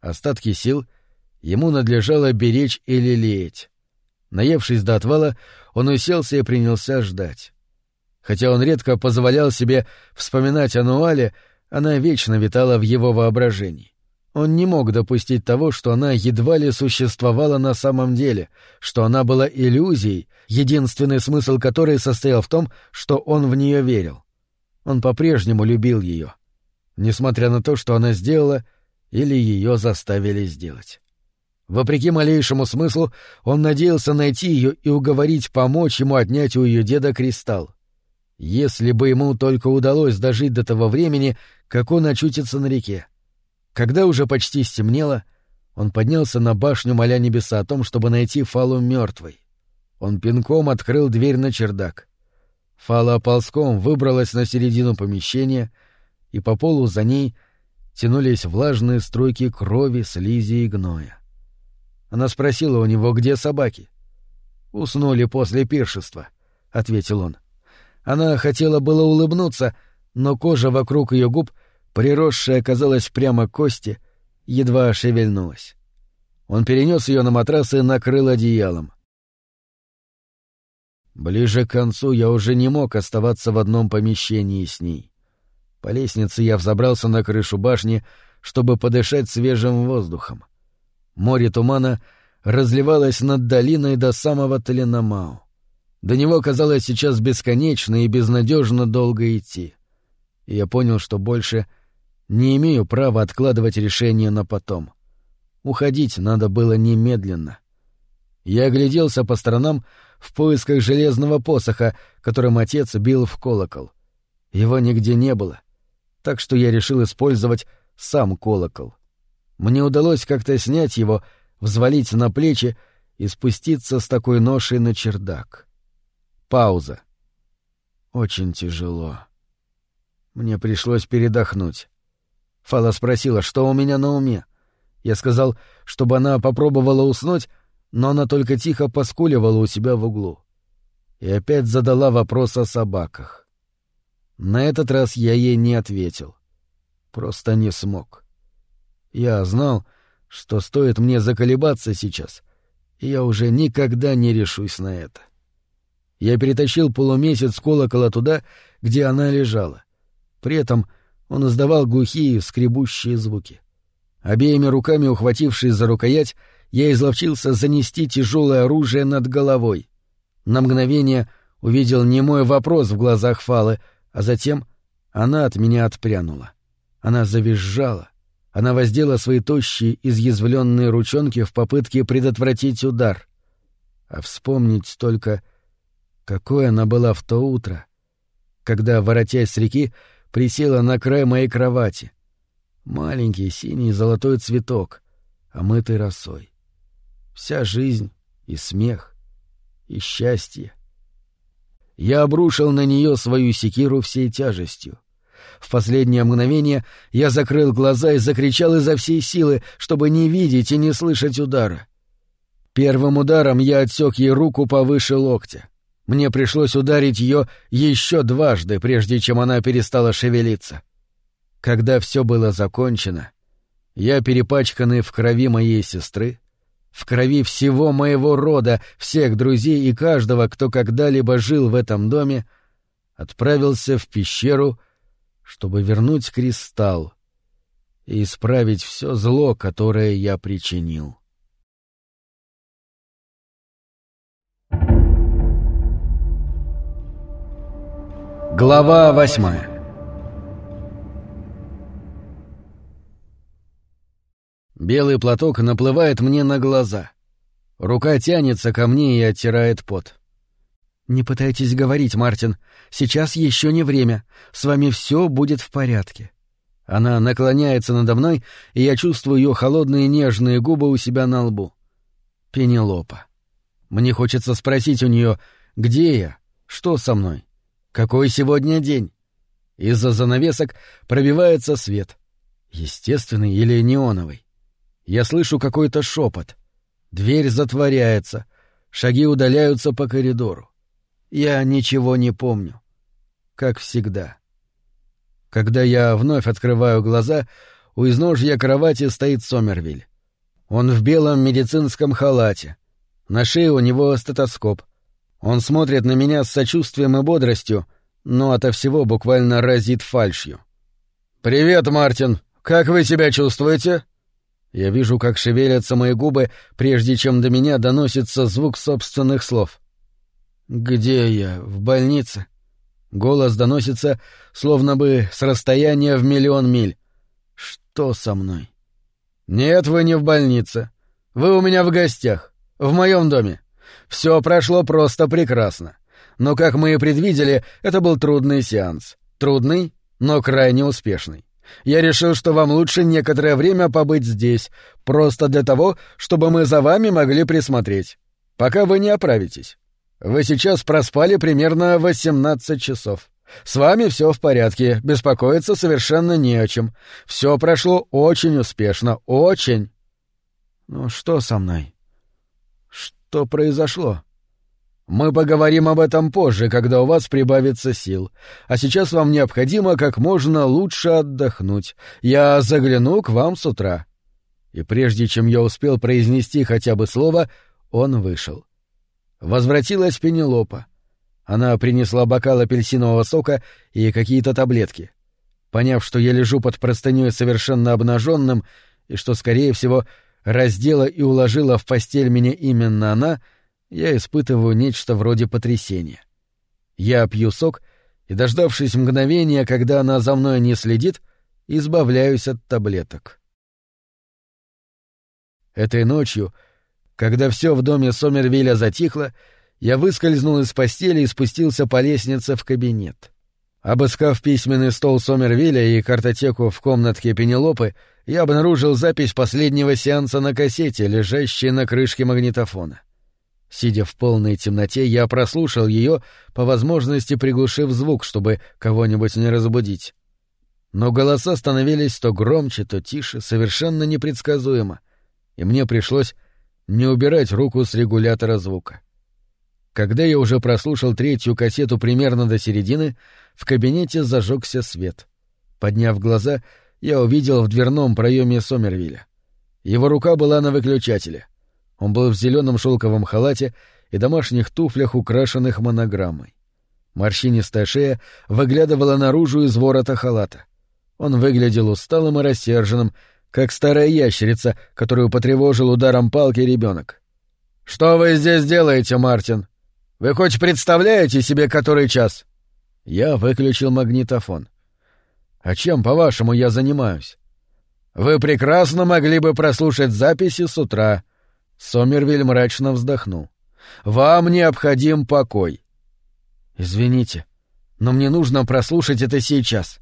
Остатки сил ему надлежало беречь или лелеять. Наевшись до отвала, он уселся и принялся ждать. Хотя он редко позволял себе вспоминать о Нуале, она вечно витала в его воображении. Он не мог допустить того, что она едва ли существовала на самом деле, что она была иллюзией, единственный смысл которой состоял в том, что он в нее верил. Он по-прежнему любил ее, несмотря на то, что она сделала или ее заставили сделать. Вопреки малейшему смыслу, он надеялся найти ее и уговорить помочь ему отнять у ее деда кристалл. Если бы ему только удалось дожить до того времени, как он очутится на реке. Когда уже почти стемнело, он поднялся на башню, моля небеса о том, чтобы найти Фалу мертвой. Он пинком открыл дверь на чердак. Фала ползком выбралась на середину помещения, и по полу за ней тянулись влажные струйки крови, слизи и гноя. Она спросила у него, где собаки. «Уснули после пиршества», — ответил он. Она хотела было улыбнуться, но кожа вокруг ее губ, приросшая, казалось, прямо к кости, едва шевельнулась. Он перенес ее на матрас и накрыл одеялом. Ближе к концу я уже не мог оставаться в одном помещении с ней. По лестнице я взобрался на крышу башни, чтобы подышать свежим воздухом. Море тумана разливалось над долиной до самого Теленомау. До него казалось сейчас бесконечно и безнадежно долго идти. И я понял, что больше не имею права откладывать решение на потом. Уходить надо было немедленно. Я огляделся по сторонам в поисках железного посоха, которым отец бил в колокол. Его нигде не было, так что я решил использовать сам колокол. Мне удалось как-то снять его, взвалить на плечи и спуститься с такой ношей на чердак. Пауза. Очень тяжело. Мне пришлось передохнуть. Фала спросила, что у меня на уме. Я сказал, чтобы она попробовала уснуть, но она только тихо поскуливала у себя в углу. И опять задала вопрос о собаках. На этот раз я ей не ответил. Просто не смог. Я знал, что стоит мне заколебаться сейчас, и я уже никогда не решусь на это. — я перетащил полумесяц колокола туда, где она лежала. При этом он издавал глухие, скребущие звуки. Обеими руками ухватившись за рукоять, я изловчился занести тяжелое оружие над головой. На мгновение увидел немой вопрос в глазах Фалы, а затем она от меня отпрянула. Она завизжала. Она воздела свои тощие, изъязвленные ручонки в попытке предотвратить удар. А вспомнить только — какой она была в то утро, когда, воротясь с реки, присела на край моей кровати. Маленький синий золотой цветок, омытый росой. Вся жизнь и смех, и счастье. Я обрушил на нее свою секиру всей тяжестью. В последнее мгновение я закрыл глаза и закричал изо всей силы, чтобы не видеть и не слышать удара. Первым ударом я отсек ей руку повыше локтя. Мне пришлось ударить ее еще дважды, прежде чем она перестала шевелиться. Когда все было закончено, я, перепачканный в крови моей сестры, в крови всего моего рода, всех друзей и каждого, кто когда-либо жил в этом доме, отправился в пещеру, чтобы вернуть кристалл и исправить все зло, которое я причинил. Глава восьмая Белый платок наплывает мне на глаза. Рука тянется ко мне и оттирает пот. «Не пытайтесь говорить, Мартин. Сейчас еще не время. С вами все будет в порядке». Она наклоняется надо мной, и я чувствую ее холодные нежные губы у себя на лбу. Пенелопа. Мне хочется спросить у нее, где я, что со мной, какой сегодня день. Из-за занавесок пробивается свет. Естественный или неоновый. Я слышу какой-то шепот. Дверь затворяется, шаги удаляются по коридору. Я ничего не помню. Как всегда. Когда я вновь открываю глаза, у изножья кровати стоит Сомервиль. Он в белом медицинском халате. На шее у него стетоскоп. Он смотрит на меня с сочувствием и бодростью, но ото всего буквально разит фальшью. «Привет, Мартин! Как вы себя чувствуете?» Я вижу, как шевелятся мои губы, прежде чем до меня доносится звук собственных слов. «Где я? В больнице?» Голос доносится, словно бы с расстояния в миллион миль. «Что со мной?» «Нет, вы не в больнице. Вы у меня в гостях. В моем доме. Все прошло просто прекрасно. Но, как мы и предвидели, это был трудный сеанс. Трудный, но крайне успешный. Я решил, что вам лучше некоторое время побыть здесь, просто для того, чтобы мы за вами могли присмотреть, пока вы не оправитесь. Вы сейчас проспали примерно 18 часов. С вами все в порядке, беспокоиться совершенно не о чем. Все прошло очень успешно, очень. Ну что со мной? Что произошло? Мы поговорим об этом позже, когда у вас прибавится сил. А сейчас вам необходимо как можно лучше отдохнуть. Я загляну к вам с утра. И прежде чем я успел произнести хотя бы слово, он вышел. Возвратилась Пенелопа. Она принесла бокал апельсинового сока и какие-то таблетки. Поняв, что я лежу под простыней совершенно обнаженным и что, скорее всего, раздела и уложила в постель меня именно она, я испытываю нечто вроде потрясения. Я пью сок и, дождавшись мгновения, когда она за мной не следит, избавляюсь от таблеток. Этой ночью, когда все в доме Сомервилля затихло, я выскользнул из постели и спустился по лестнице в кабинет. Обыскав письменный стол Сомервилля и картотеку в комнатке Пенелопы, я обнаружил запись последнего сеанса на кассете, лежащей на крышке магнитофона. Сидя в полной темноте, я прослушал ее, по возможности приглушив звук, чтобы кого-нибудь не разбудить. Но голоса становились то громче, то тише, совершенно непредсказуемо, и мне пришлось не убирать руку с регулятора звука. Когда я уже прослушал третью кассету примерно до середины, в кабинете зажегся свет. Подняв глаза, я увидел в дверном проеме Сомервилля. Его рука была на выключателе. Он был в зеленом шелковом халате и домашних туфлях, украшенных монограммой. Морщинистая шея выглядывала наружу из ворота халата. Он выглядел усталым и рассерженным, как старая ящерица, которую потревожил ударом палки ребенок. «Что вы здесь делаете, Мартин?» Вы хоть представляете себе, который час? Я выключил магнитофон. А чем, по-вашему, я занимаюсь? Вы прекрасно могли бы прослушать записи с утра. Сомервиль мрачно вздохнул. Вам необходим покой. Извините, но мне нужно прослушать это сейчас.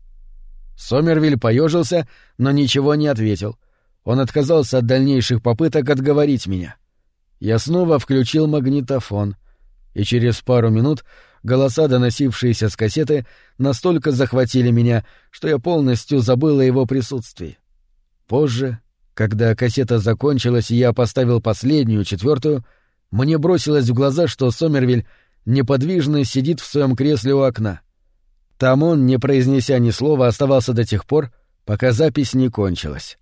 Сомервиль поежился, но ничего не ответил. Он отказался от дальнейших попыток отговорить меня. Я снова включил магнитофон — и через пару минут голоса, доносившиеся с кассеты, настолько захватили меня, что я полностью забыл о его присутствии. Позже, когда кассета закончилась и я поставил последнюю, четвертую, мне бросилось в глаза, что Сомервиль неподвижно сидит в своем кресле у окна. Там он, не произнеся ни слова, оставался до тех пор, пока запись не кончилась.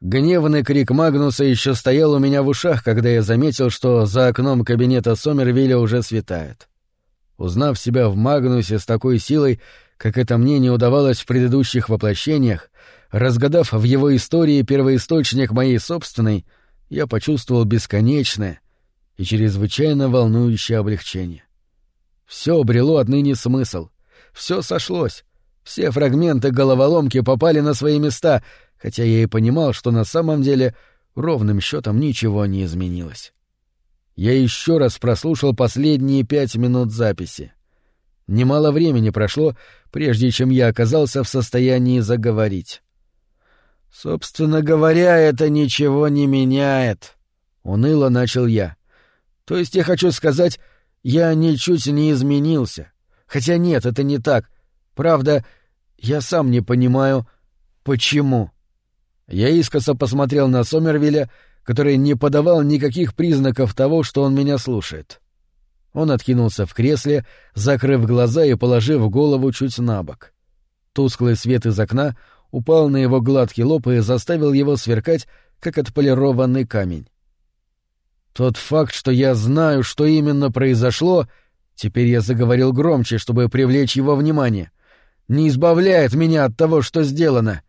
Гневный крик Магнуса еще стоял у меня в ушах, когда я заметил, что за окном кабинета Сомервилля уже светает. Узнав себя в Магнусе с такой силой, как это мне не удавалось в предыдущих воплощениях, разгадав в его истории первоисточник моей собственной, я почувствовал бесконечное и чрезвычайно волнующее облегчение. Все обрело отныне смысл, все сошлось, все фрагменты головоломки попали на свои места — хотя я и понимал, что на самом деле ровным счетом ничего не изменилось. Я еще раз прослушал последние пять минут записи. Немало времени прошло, прежде чем я оказался в состоянии заговорить. «Собственно говоря, это ничего не меняет», — уныло начал я. «То есть я хочу сказать, я ничуть не изменился. Хотя нет, это не так. Правда, я сам не понимаю, почему». Я искоса посмотрел на Сомервилля, который не подавал никаких признаков того, что он меня слушает. Он откинулся в кресле, закрыв глаза и положив голову чуть на бок. Тусклый свет из окна упал на его гладкий лоб и заставил его сверкать, как отполированный камень. Тот факт, что я знаю, что именно произошло, теперь я заговорил громче, чтобы привлечь его внимание, не избавляет меня от того, что сделано.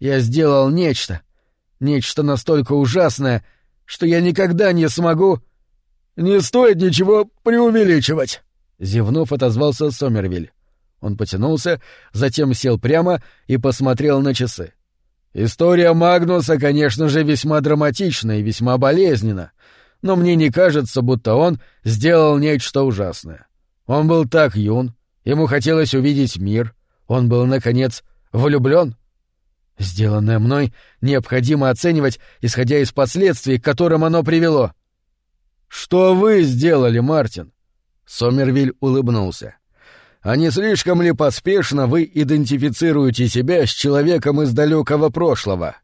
Я сделал нечто, нечто настолько ужасное, что я никогда не смогу... «Не стоит ничего преувеличивать», — зевнув, отозвался Сомервиль. Он потянулся, затем сел прямо и посмотрел на часы. «История Магнуса, конечно же, весьма драматична и весьма болезненна, но мне не кажется, будто он сделал нечто ужасное. Он был так юн, ему хотелось увидеть мир, он был, наконец, влюблен. Сделанное мной необходимо оценивать, исходя из последствий, к которым оно привело. «Что вы сделали, Мартин?» Сомервиль улыбнулся. «А не слишком ли поспешно вы идентифицируете себя с человеком из далекого прошлого?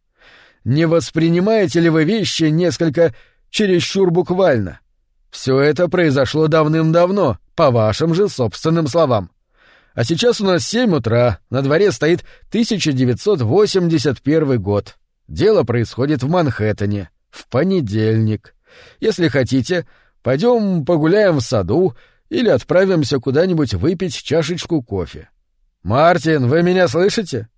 Не воспринимаете ли вы вещи несколько чересчур буквально? Все это произошло давным-давно, по вашим же собственным словам. А сейчас у нас семь утра, на дворе стоит 1981 год. Дело происходит в Манхэттене, в понедельник. Если хотите, пойдем погуляем в саду или отправимся куда-нибудь выпить чашечку кофе. Мартин, вы меня слышите?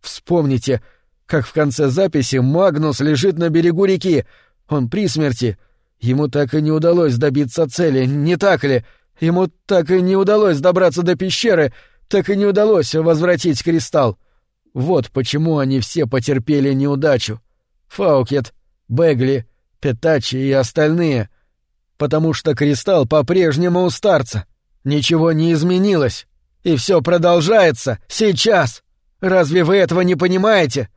Вспомните, как в конце записи Магнус лежит на берегу реки. Он при смерти. Ему так и не удалось добиться цели, не так ли? Ему так и не удалось добраться до пещеры, так и не удалось возвратить кристалл. Вот почему они все потерпели неудачу. Фаукет, Бегли, Петачи и остальные. Потому что кристалл по-прежнему у старца. Ничего не изменилось. И все продолжается сейчас. Разве вы этого не понимаете?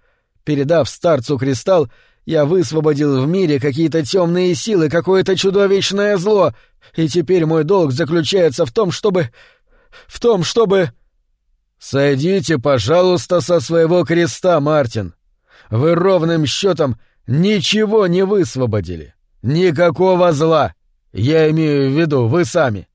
Передав старцу кристалл, я высвободил в мире какие-то темные силы, какое-то чудовищное зло, и теперь мой долг заключается в том, чтобы... в том, чтобы... Сойдите, пожалуйста, со своего креста, Мартин. Вы ровным счетом ничего не высвободили. Никакого зла. Я имею в виду вы сами.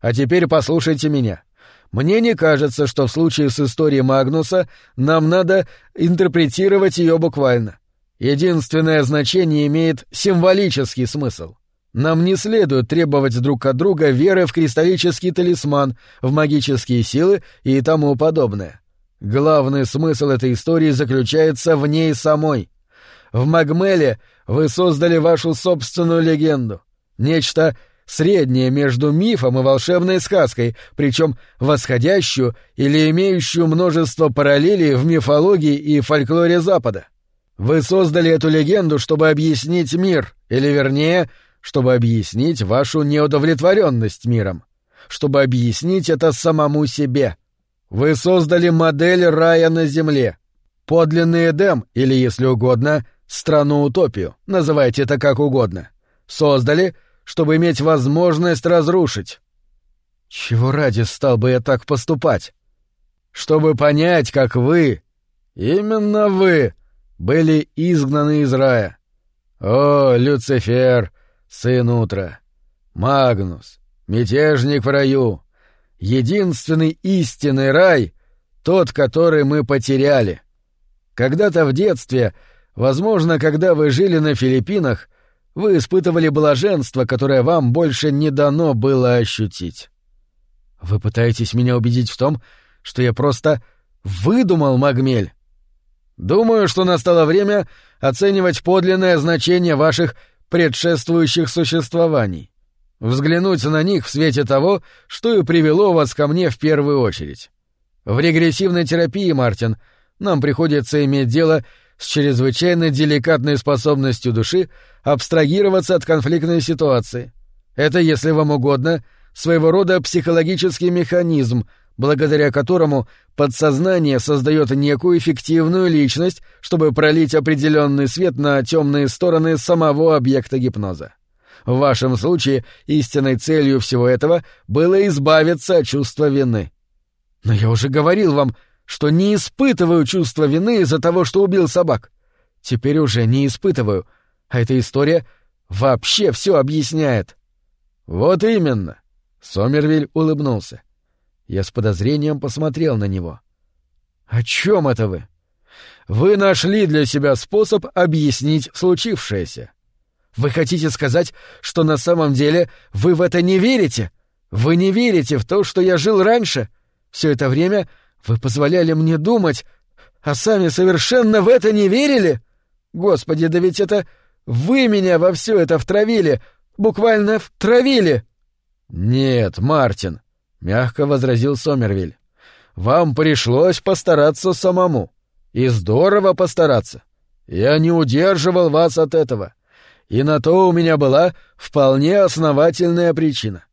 А теперь послушайте меня. Мне не кажется, что в случае с историей Магнуса нам надо интерпретировать ее буквально. Единственное значение имеет символический смысл. Нам не следует требовать друг от друга веры в кристаллический талисман, в магические силы и тому подобное. Главный смысл этой истории заключается в ней самой. В Магмеле вы создали вашу собственную легенду. Нечто среднее между мифом и волшебной сказкой, причем восходящую или имеющую множество параллелей в мифологии и фольклоре Запада. Вы создали эту легенду, чтобы объяснить мир, или вернее, чтобы объяснить вашу неудовлетворенность миром, чтобы объяснить это самому себе. Вы создали модель рая на земле, подлинный Эдем, или, если угодно, страну-утопию, называйте это как угодно. Создали, чтобы иметь возможность разрушить. Чего ради стал бы я так поступать? Чтобы понять, как вы, именно вы, были изгнаны из рая. О, Люцифер, сын утра, Магнус, мятежник в раю, единственный истинный рай, тот, который мы потеряли. Когда-то в детстве — Возможно, когда вы жили на Филиппинах, вы испытывали блаженство, которое вам больше не дано было ощутить. Вы пытаетесь меня убедить в том, что я просто выдумал Магмель. Думаю, что настало время оценивать подлинное значение ваших предшествующих существований. Взглянуть на них в свете того, что и привело вас ко мне в первую очередь. В регрессивной терапии, Мартин, нам приходится иметь дело с чрезвычайно деликатной способностью души абстрагироваться от конфликтной ситуации. Это, если вам угодно, своего рода психологический механизм, благодаря которому подсознание создает некую эффективную личность, чтобы пролить определенный свет на темные стороны самого объекта гипноза. В вашем случае истинной целью всего этого было избавиться от чувства вины. Но я уже говорил вам, что не испытываю чувства вины из-за того, что убил собак. Теперь уже не испытываю, а эта история вообще все объясняет. Вот именно. Сомервиль улыбнулся. Я с подозрением посмотрел на него. О чем это вы? Вы нашли для себя способ объяснить случившееся. Вы хотите сказать, что на самом деле вы в это не верите? Вы не верите в то, что я жил раньше? Все это время вы позволяли мне думать, а сами совершенно в это не верили? Господи, да ведь это вы меня во все это втравили, буквально втравили. Нет, Мартин, мягко возразил Сомервиль. Вам пришлось постараться самому. И здорово постараться. Я не удерживал вас от этого. И на то у меня была вполне основательная причина.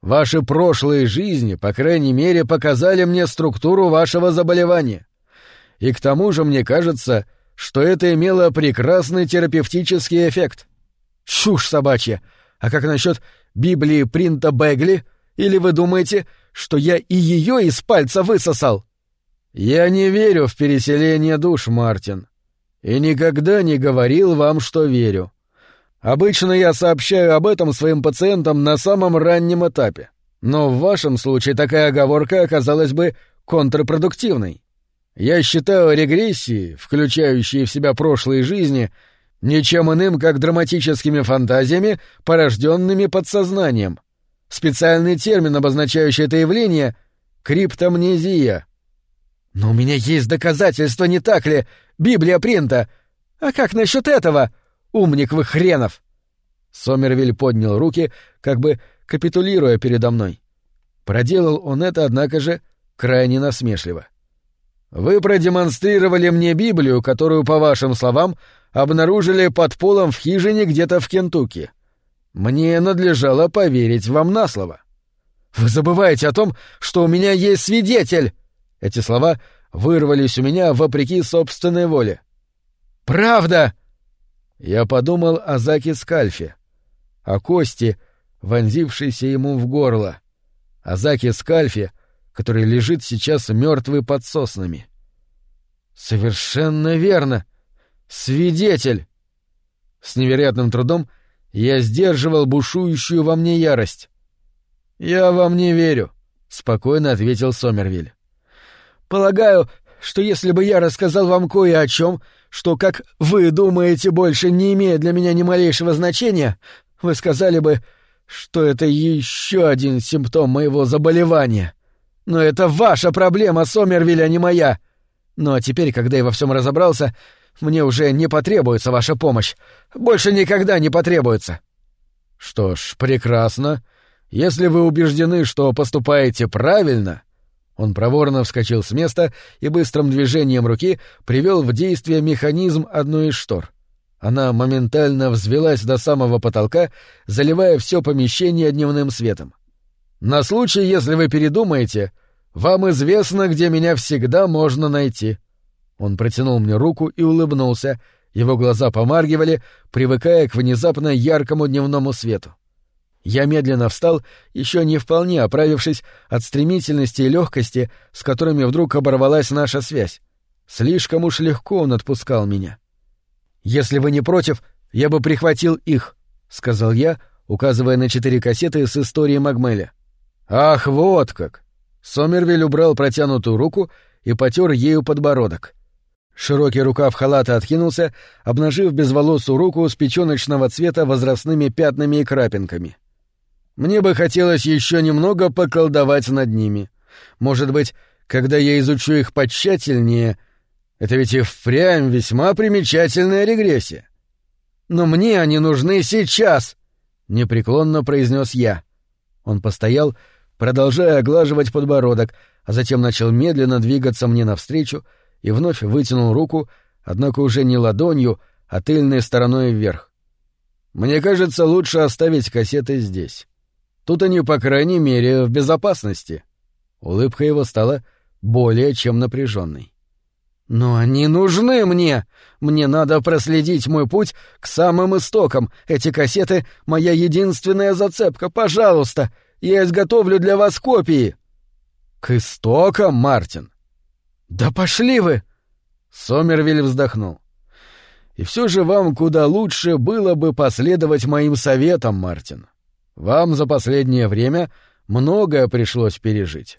Ваши прошлые жизни, по крайней мере, показали мне структуру вашего заболевания. И к тому же мне кажется, что это имело прекрасный терапевтический эффект. Чушь собачья! А как насчет Библии Принта Бегли? Или вы думаете, что я и ее из пальца высосал? Я не верю в переселение душ, Мартин. И никогда не говорил вам, что верю. Обычно я сообщаю об этом своим пациентам на самом раннем этапе. Но в вашем случае такая оговорка оказалась бы контрпродуктивной. Я считаю регрессии, включающие в себя прошлые жизни, ничем иным, как драматическими фантазиями, порожденными подсознанием. Специальный термин, обозначающий это явление — криптомнезия. Но у меня есть доказательства, не так ли? Библия принта. А как насчет этого? Умник вы хренов! Сомервиль поднял руки, как бы капитулируя передо мной. Проделал он это, однако же, крайне насмешливо. Вы продемонстрировали мне Библию, которую, по вашим словам, обнаружили под полом в хижине где-то в Кентукки. Мне надлежало поверить вам на слово. Вы забываете о том, что у меня есть свидетель. Эти слова вырвались у меня вопреки собственной воле. Правда. Я подумал о Заке Скальфе, о кости, вонзившейся ему в горло, о Заке Скальфе, который лежит сейчас мертвый под соснами. Совершенно верно. Свидетель. С невероятным трудом я сдерживал бушующую во мне ярость. Я вам не верю, спокойно ответил Сомервиль. Полагаю, что если бы я рассказал вам кое о чем, что, как вы думаете, больше не имеет для меня ни малейшего значения, вы сказали бы, что это еще один симптом моего заболевания. Но это ваша проблема, Сомервиль, а не моя. Ну а теперь, когда я во всем разобрался, мне уже не потребуется ваша помощь. Больше никогда не потребуется. Что ж, прекрасно. Если вы убеждены, что поступаете правильно... Он проворно вскочил с места и быстрым движением руки привел в действие механизм одной из штор. Она моментально взвелась до самого потолка, заливая все помещение дневным светом. На случай, если вы передумаете, вам известно, где меня всегда можно найти. Он протянул мне руку и улыбнулся. Его глаза помаргивали, привыкая к внезапно яркому дневному свету. Я медленно встал, еще не вполне оправившись от стремительности и легкости, с которыми вдруг оборвалась наша связь. Слишком уж легко он отпускал меня. «Если вы не против, я бы прихватил их», — сказал я, указывая на четыре кассеты с историей Магмеля. «Ах, вот как!» Сомервиль убрал протянутую руку и потер ею подбородок. Широкий рукав халата откинулся, обнажив безволосую руку с печёночного цвета возрастными пятнами и крапинками. Мне бы хотелось еще немного поколдовать над ними. Может быть, когда я изучу их потщательнее, это ведь и впрямь весьма примечательная регрессия. Но мне они нужны сейчас, — непреклонно произнес я. Он постоял, продолжая оглаживать подбородок, а затем начал медленно двигаться мне навстречу и вновь вытянул руку, однако уже не ладонью, а тыльной стороной вверх. Мне кажется, лучше оставить кассеты здесь. Тут они, по крайней мере, в безопасности. Улыбка его стала более чем напряженной. «Но они нужны мне! Мне надо проследить мой путь к самым истокам. Эти кассеты — моя единственная зацепка. Пожалуйста, я изготовлю для вас копии!» «К истокам, Мартин?» «Да пошли вы!» Сомервиль вздохнул. «И все же вам куда лучше было бы последовать моим советам, Мартин. Вам за последнее время многое пришлось пережить.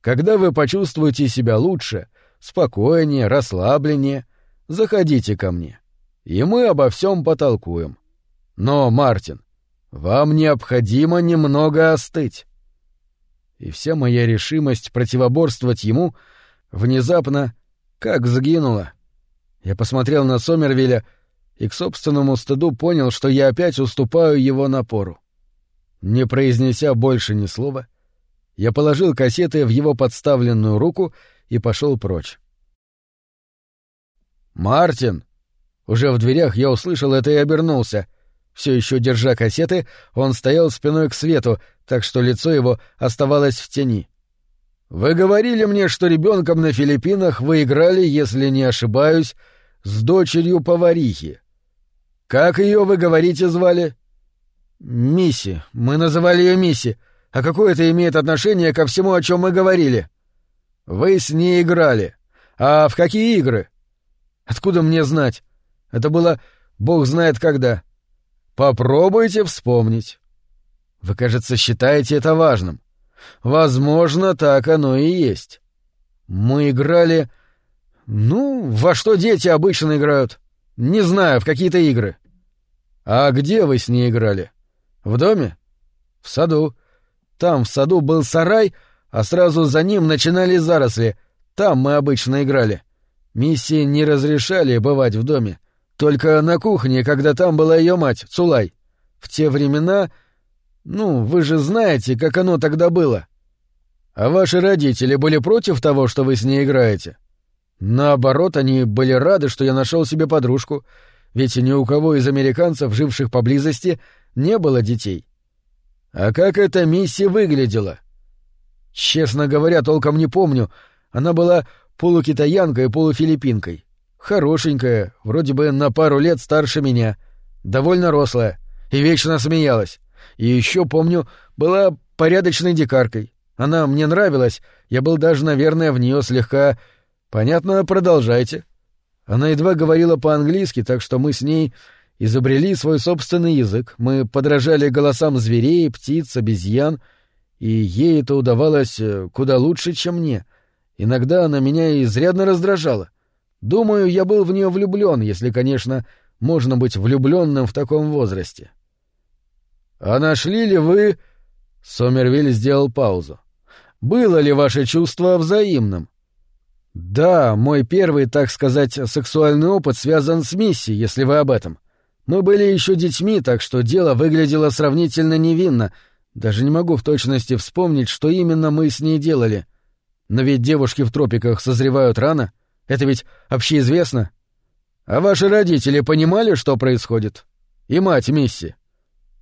Когда вы почувствуете себя лучше, спокойнее, расслабленнее, заходите ко мне, и мы обо всем потолкуем. Но, Мартин, вам необходимо немного остыть. И вся моя решимость противоборствовать ему внезапно как сгинула. Я посмотрел на Сомервилля и к собственному стыду понял, что я опять уступаю его напору. Не произнеся больше ни слова, я положил кассеты в его подставленную руку и пошел прочь. «Мартин!» Уже в дверях я услышал это и обернулся. Все еще держа кассеты, он стоял спиной к свету, так что лицо его оставалось в тени. «Вы говорили мне, что ребенком на Филиппинах вы играли, если не ошибаюсь, с дочерью поварихи. Как ее, вы говорите, звали?» «Мисси. Мы называли ее Мисси. А какое это имеет отношение ко всему, о чем мы говорили?» «Вы с ней играли. А в какие игры?» «Откуда мне знать? Это было бог знает когда. Попробуйте вспомнить. Вы, кажется, считаете это важным. Возможно, так оно и есть. Мы играли... Ну, во что дети обычно играют? Не знаю, в какие-то игры. А где вы с ней играли? В доме? В саду. Там в саду был сарай, а сразу за ним начинались заросли. Там мы обычно играли. Миссии не разрешали бывать в доме. Только на кухне, когда там была ее мать, Цулай. В те времена... Ну, вы же знаете, как оно тогда было. А ваши родители были против того, что вы с ней играете? Наоборот, они были рады, что я нашел себе подружку, ведь ни у кого из американцев, живших поблизости, не было детей. А как эта миссия выглядела? Честно говоря, толком не помню. Она была полукитаянкой полуфилиппинкой. Хорошенькая, вроде бы на пару лет старше меня, довольно рослая, и вечно смеялась. И еще помню, была порядочной дикаркой. Она мне нравилась, я был даже, наверное, в нее слегка... Понятно, продолжайте. Она едва говорила по-английски, так что мы с ней изобрели свой собственный язык. Мы подражали голосам зверей, птиц, обезьян, и ей это удавалось э, куда лучше, чем мне. Иногда она меня изрядно раздражала. Думаю, я был в нее влюблен, если, конечно, можно быть влюбленным в таком возрасте. А нашли ли вы... Сомервиль сделал паузу. Было ли ваше чувство взаимным? Да, мой первый, так сказать, сексуальный опыт связан с миссией, если вы об этом. Мы были еще детьми, так что дело выглядело сравнительно невинно. Даже не могу в точности вспомнить, что именно мы с ней делали. Но ведь девушки в тропиках созревают рано. Это ведь общеизвестно. А ваши родители понимали, что происходит? И мать Мисси?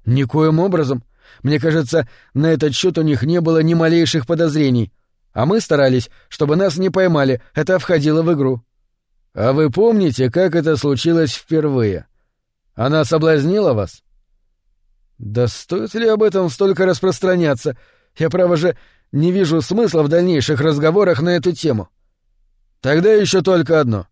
Никоим образом. Мне кажется, на этот счет у них не было ни малейших подозрений. А мы старались, чтобы нас не поймали, это входило в игру. А вы помните, как это случилось впервые? Она соблазнила вас? Да стоит ли об этом столько распространяться? Я, право же, не вижу смысла в дальнейших разговорах на эту тему. Тогда еще только одно.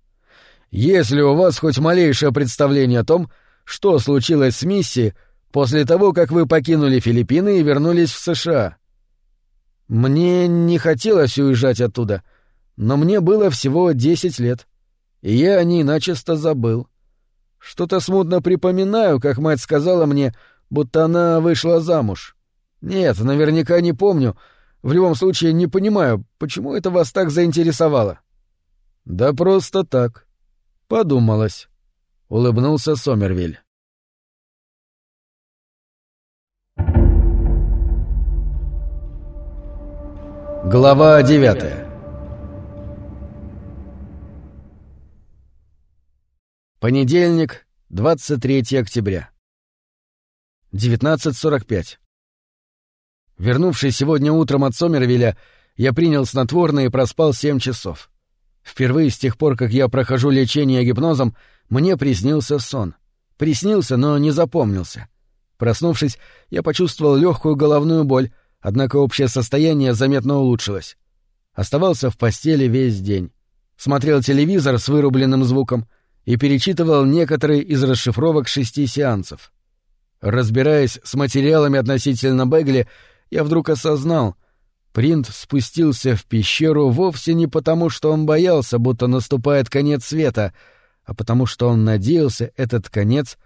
Если у вас хоть малейшее представление о том, что случилось с миссией после того, как вы покинули Филиппины и вернулись в США. Мне не хотелось уезжать оттуда, но мне было всего десять лет, и я о ней начисто забыл. Что-то смутно припоминаю, как мать сказала мне, будто она вышла замуж. Нет, наверняка не помню. В любом случае не понимаю, почему это вас так заинтересовало. Да просто так. Подумалось. Улыбнулся Сомервиль. Глава девятая Понедельник, 23 октября. 19.45. Вернувшись сегодня утром от Сомервилля, я принял снотворное и проспал семь часов. Впервые с тех пор, как я прохожу лечение гипнозом, мне приснился сон. Приснился, но не запомнился. Проснувшись, я почувствовал легкую головную боль, однако общее состояние заметно улучшилось. Оставался в постели весь день. Смотрел телевизор с вырубленным звуком и перечитывал некоторые из расшифровок шести сеансов. Разбираясь с материалами относительно Бегли, я вдруг осознал, Принт спустился в пещеру вовсе не потому, что он боялся, будто наступает конец света, а потому что он надеялся этот конец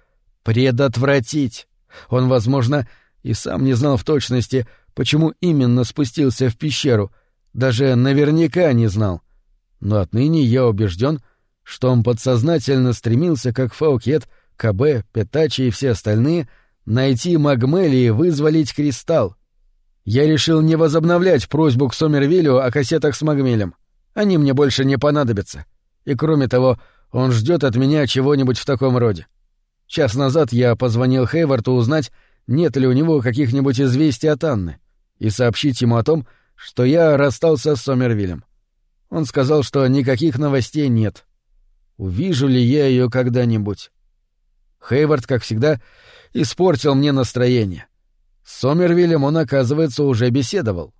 предотвратить. Он, возможно, и сам не знал в точности, почему именно спустился в пещеру, даже наверняка не знал. Но отныне я убежден, что он подсознательно стремился, как Фаукет, КБ, Петачи и все остальные, найти Магмели и вызволить кристалл. Я решил не возобновлять просьбу к Сомервилю о кассетах с Магмелем. Они мне больше не понадобятся. И кроме того, он ждет от меня чего-нибудь в таком роде. Час назад я позвонил Хейварту узнать, нет ли у него каких-нибудь известий от Анны, и сообщить ему о том, что я расстался с Сомервилем. Он сказал, что никаких новостей нет. Увижу ли я ее когда-нибудь? Хейвард, как всегда, испортил мне настроение. С Сомервиллем он, оказывается, уже беседовал.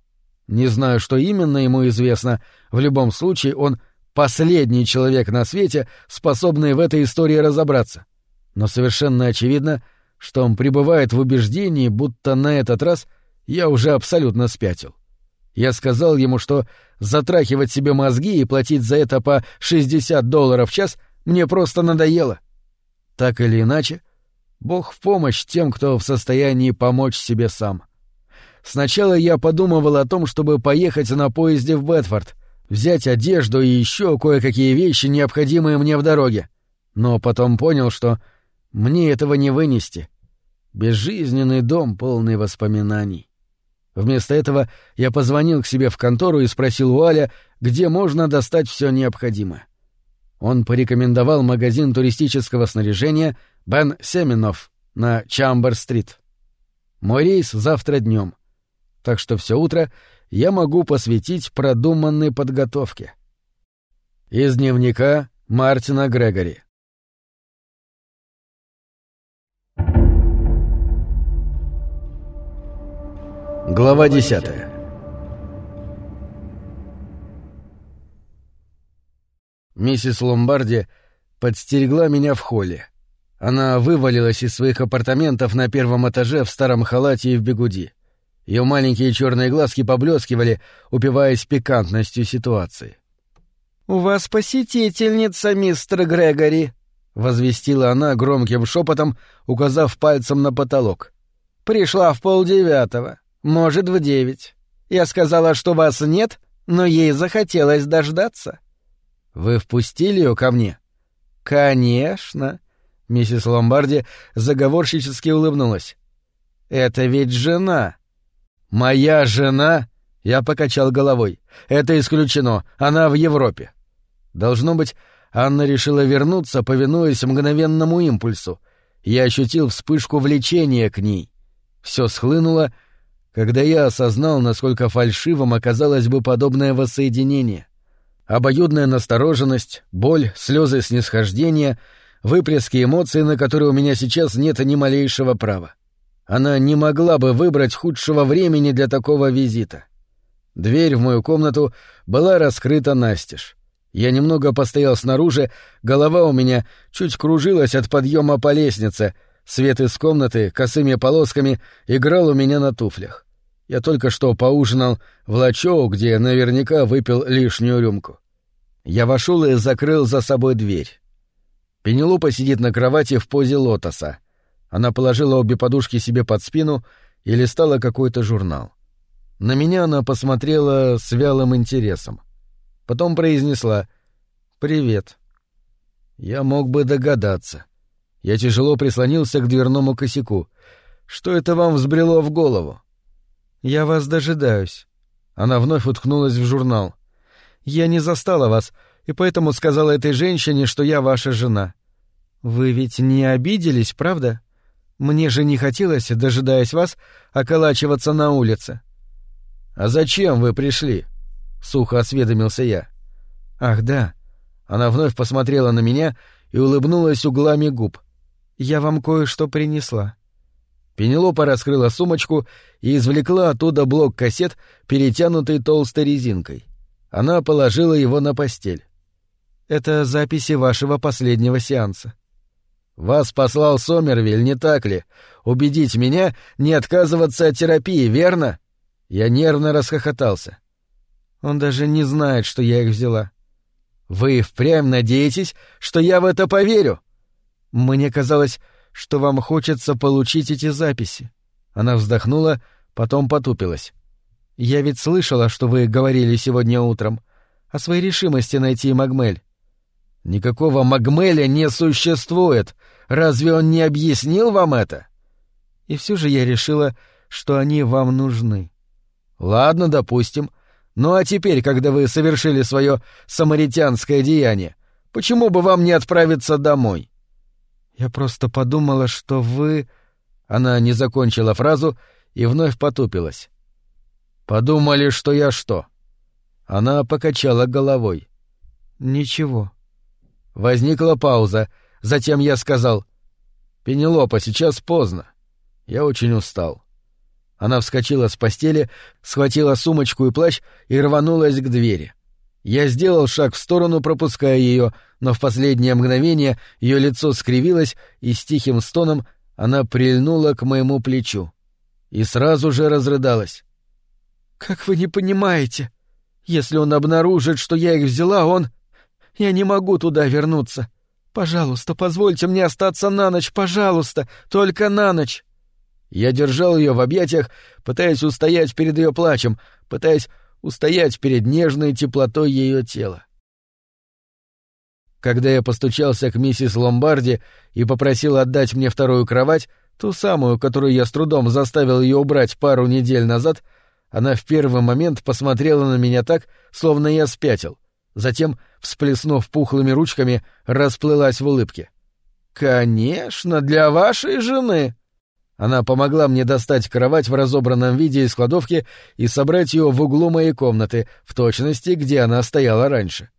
Не знаю, что именно ему известно, в любом случае он последний человек на свете, способный в этой истории разобраться. Но совершенно очевидно, что он пребывает в убеждении, будто на этот раз я уже абсолютно спятил. Я сказал ему, что затрахивать себе мозги и платить за это по 60 долларов в час мне просто надоело. Так или иначе, Бог в помощь тем, кто в состоянии помочь себе сам. Сначала я подумывал о том, чтобы поехать на поезде в Бетфорд, взять одежду и еще кое-какие вещи, необходимые мне в дороге. Но потом понял, что мне этого не вынести. Безжизненный дом, полный воспоминаний. Вместо этого я позвонил к себе в контору и спросил у Аля, где можно достать все необходимое. Он порекомендовал магазин туристического снаряжения — Бен Семенов на Чамбер-стрит. Мой рейс завтра днем, так что все утро я могу посвятить продуманной подготовке. Из дневника Мартина Грегори. Глава десятая. Миссис Ломбарди подстерегла меня в холле. Она вывалилась из своих апартаментов на первом этаже в старом халате и в бегуди. Ее маленькие черные глазки поблескивали, упиваясь пикантностью ситуации. «У вас посетительница, мистер Грегори», — возвестила она громким шепотом, указав пальцем на потолок. «Пришла в полдевятого, может, в девять. Я сказала, что вас нет, но ей захотелось дождаться». «Вы впустили ее ко мне?» «Конечно», Миссис Ломбарди заговорщически улыбнулась. «Это ведь жена!» «Моя жена?» Я покачал головой. «Это исключено. Она в Европе». Должно быть, Анна решила вернуться, повинуясь мгновенному импульсу. Я ощутил вспышку влечения к ней. Все схлынуло, когда я осознал, насколько фальшивым оказалось бы подобное воссоединение. Обоюдная настороженность, боль, слезы снисхождения — выплески эмоций, на которые у меня сейчас нет ни малейшего права. Она не могла бы выбрать худшего времени для такого визита. Дверь в мою комнату была раскрыта настежь. Я немного постоял снаружи, голова у меня чуть кружилась от подъема по лестнице, свет из комнаты косыми полосками играл у меня на туфлях. Я только что поужинал в Лачоу, где наверняка выпил лишнюю рюмку. Я вошел и закрыл за собой дверь. Пенелопа сидит на кровати в позе лотоса. Она положила обе подушки себе под спину и листала какой-то журнал. На меня она посмотрела с вялым интересом. Потом произнесла «Привет». Я мог бы догадаться. Я тяжело прислонился к дверному косяку. «Что это вам взбрело в голову?» «Я вас дожидаюсь». Она вновь уткнулась в журнал. «Я не застала вас, и поэтому сказала этой женщине, что я ваша жена. Вы ведь не обиделись, правда? Мне же не хотелось, дожидаясь вас, околачиваться на улице. А зачем вы пришли? сухо осведомился я. Ах, да. Она вновь посмотрела на меня и улыбнулась углами губ. Я вам кое-что принесла. Пенелопа раскрыла сумочку и извлекла оттуда блок кассет, перетянутый толстой резинкой. Она положила его на постель. Это записи вашего последнего сеанса. Вас послал Сомервиль, не так ли? Убедить меня не отказываться от терапии, верно? Я нервно расхохотался. Он даже не знает, что я их взяла. Вы впрямь надеетесь, что я в это поверю? Мне казалось, что вам хочется получить эти записи. Она вздохнула, потом потупилась. Я ведь слышала, что вы говорили сегодня утром о своей решимости найти Магмель. Никакого Магмеля не существует. Разве он не объяснил вам это? И все же я решила, что они вам нужны. Ладно, допустим. Ну а теперь, когда вы совершили свое самаритянское деяние, почему бы вам не отправиться домой? Я просто подумала, что вы... Она не закончила фразу и вновь потупилась. Подумали, что я что? Она покачала головой. Ничего. Возникла пауза. Затем я сказал. «Пенелопа, сейчас поздно. Я очень устал». Она вскочила с постели, схватила сумочку и плащ и рванулась к двери. Я сделал шаг в сторону, пропуская ее, но в последнее мгновение ее лицо скривилось, и с тихим стоном она прильнула к моему плечу. И сразу же разрыдалась. «Как вы не понимаете? Если он обнаружит, что я их взяла, он...» Я не могу туда вернуться. Пожалуйста, позвольте мне остаться на ночь, пожалуйста, только на ночь. Я держал ее в объятиях, пытаясь устоять перед ее плачем, пытаясь устоять перед нежной теплотой ее тела. Когда я постучался к миссис Ломбарди и попросил отдать мне вторую кровать, ту самую, которую я с трудом заставил ее убрать пару недель назад, она в первый момент посмотрела на меня так, словно я спятил. Затем, всплеснув пухлыми ручками, расплылась в улыбке. «Конечно, для вашей жены!» Она помогла мне достать кровать в разобранном виде из кладовки и собрать ее в углу моей комнаты, в точности, где она стояла раньше.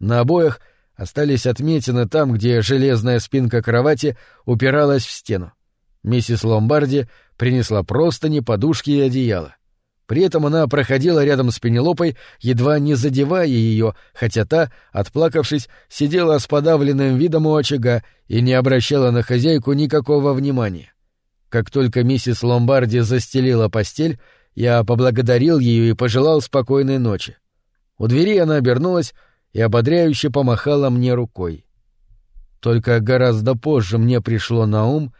На обоях остались отметины там, где железная спинка кровати упиралась в стену. Миссис Ломбарди принесла простыни, подушки и одеяло. При этом она проходила рядом с Пенелопой, едва не задевая ее, хотя та, отплакавшись, сидела с подавленным видом у очага и не обращала на хозяйку никакого внимания. Как только миссис Ломбарди застелила постель, я поблагодарил ее и пожелал спокойной ночи. У двери она обернулась и ободряюще помахала мне рукой. Только гораздо позже мне пришло на ум,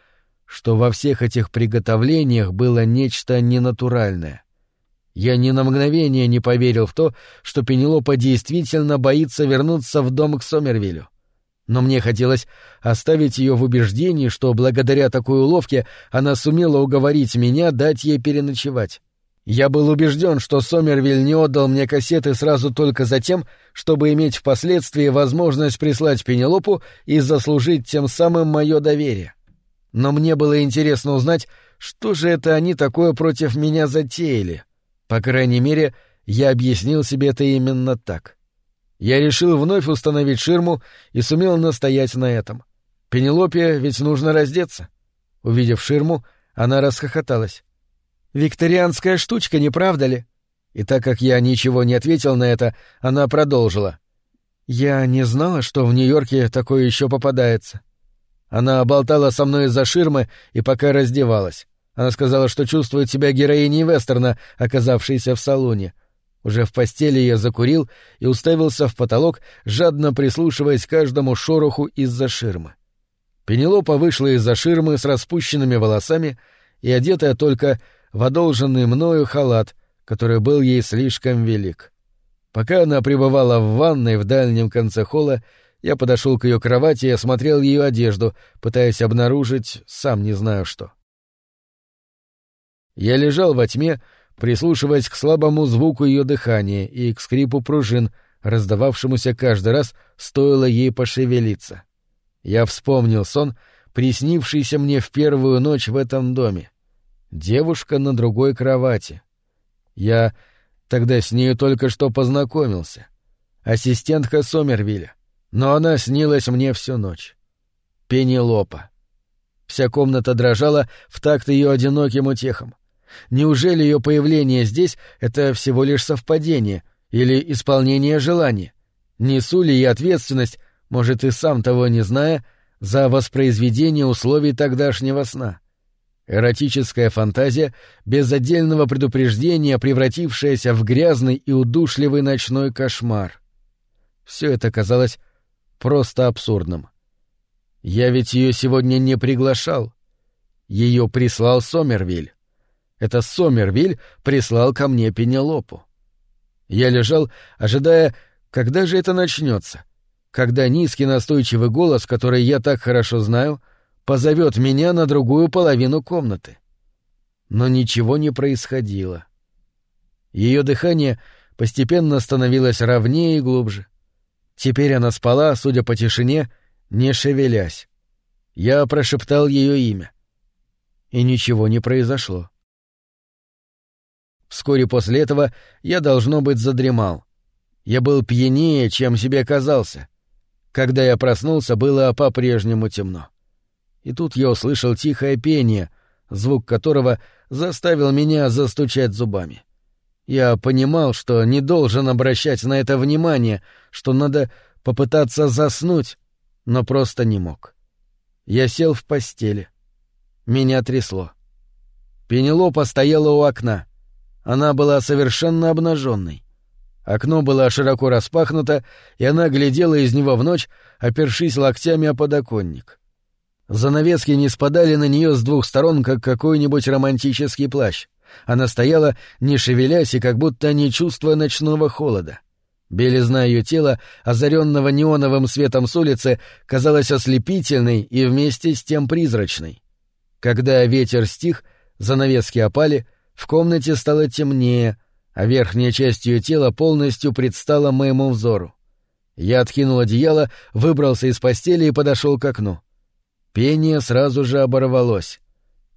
что во всех этих приготовлениях было нечто ненатуральное — я ни на мгновение не поверил в то, что Пенелопа действительно боится вернуться в дом к Сомервилю. Но мне хотелось оставить ее в убеждении, что благодаря такой уловке она сумела уговорить меня дать ей переночевать. Я был убежден, что Сомервиль не отдал мне кассеты сразу только за тем, чтобы иметь впоследствии возможность прислать Пенелопу и заслужить тем самым мое доверие. Но мне было интересно узнать, что же это они такое против меня затеяли — по крайней мере, я объяснил себе это именно так. Я решил вновь установить ширму и сумел настоять на этом. Пенелопе ведь нужно раздеться. Увидев ширму, она расхохоталась. «Викторианская штучка, не правда ли?» И так как я ничего не ответил на это, она продолжила. «Я не знала, что в Нью-Йорке такое еще попадается». Она болтала со мной из-за ширмы и пока раздевалась. Она сказала, что чувствует себя героиней вестерна, оказавшейся в салоне. Уже в постели я закурил и уставился в потолок, жадно прислушиваясь к каждому шороху из-за ширмы. Пенелопа вышла из-за ширмы с распущенными волосами и одетая только в одолженный мною халат, который был ей слишком велик. Пока она пребывала в ванной в дальнем конце холла, я подошел к ее кровати и осмотрел ее одежду, пытаясь обнаружить, сам не знаю что. Я лежал во тьме, прислушиваясь к слабому звуку ее дыхания и к скрипу пружин, раздававшемуся каждый раз, стоило ей пошевелиться. Я вспомнил сон, приснившийся мне в первую ночь в этом доме. Девушка на другой кровати. Я тогда с нею только что познакомился. Ассистентка Сомервилля. Но она снилась мне всю ночь. Пенелопа. Вся комната дрожала в такт ее одиноким утехам. Неужели ее появление здесь — это всего лишь совпадение или исполнение желания? Несу ли я ответственность, может, и сам того не зная, за воспроизведение условий тогдашнего сна? Эротическая фантазия, без отдельного предупреждения, превратившаяся в грязный и удушливый ночной кошмар. Все это казалось просто абсурдным. Я ведь ее сегодня не приглашал. Ее прислал Сомервиль. Это Сомервиль прислал ко мне Пенелопу. Я лежал, ожидая, когда же это начнется, когда низкий настойчивый голос, который я так хорошо знаю, позовет меня на другую половину комнаты. Но ничего не происходило. Ее дыхание постепенно становилось ровнее и глубже. Теперь она спала, судя по тишине, не шевелясь. Я прошептал ее имя. И ничего не произошло. Вскоре после этого я, должно быть, задремал. Я был пьянее, чем себе казался. Когда я проснулся, было по-прежнему темно. И тут я услышал тихое пение, звук которого заставил меня застучать зубами. Я понимал, что не должен обращать на это внимание, что надо попытаться заснуть, но просто не мог. Я сел в постели. Меня трясло. Пенелопа стояла у окна. Она была совершенно обнаженной. Окно было широко распахнуто, и она глядела из него в ночь, опершись локтями о подоконник. Занавески не спадали на нее с двух сторон, как какой-нибудь романтический плащ. Она стояла, не шевелясь и как будто не чувствуя ночного холода. Белизна ее тела, озаренного неоновым светом с улицы, казалась ослепительной и вместе с тем призрачной. Когда ветер стих, занавески опали, в комнате стало темнее, а верхняя часть ее тела полностью предстала моему взору. Я откинул одеяло, выбрался из постели и подошел к окну. Пение сразу же оборвалось.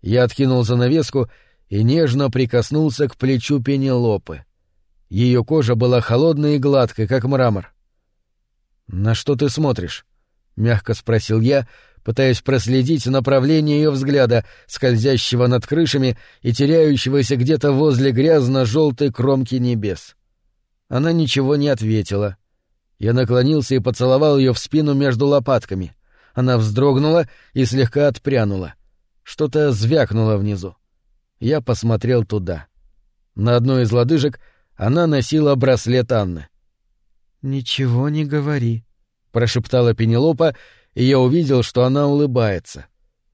Я откинул занавеску и нежно прикоснулся к плечу Пенелопы. Ее кожа была холодной и гладкой, как мрамор. «На что ты смотришь?» — мягко спросил я, пытаясь проследить направление ее взгляда, скользящего над крышами и теряющегося где-то возле грязно-желтой кромки небес. Она ничего не ответила. Я наклонился и поцеловал ее в спину между лопатками. Она вздрогнула и слегка отпрянула. Что-то звякнуло внизу. Я посмотрел туда. На одной из лодыжек — она носила браслет Анны. «Ничего не говори», — прошептала Пенелопа, и я увидел, что она улыбается.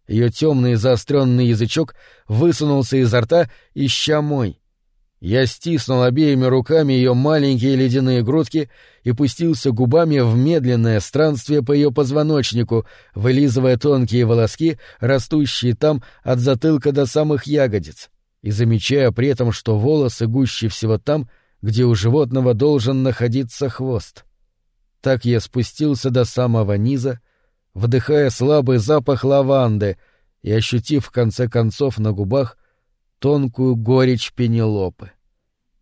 Ее темный заостренный язычок высунулся изо рта, ища мой. Я стиснул обеими руками ее маленькие ледяные грудки и пустился губами в медленное странствие по ее позвоночнику, вылизывая тонкие волоски, растущие там от затылка до самых ягодиц и замечая при этом, что волосы гуще всего там, где у животного должен находиться хвост. Так я спустился до самого низа, вдыхая слабый запах лаванды и ощутив в конце концов на губах тонкую горечь пенелопы.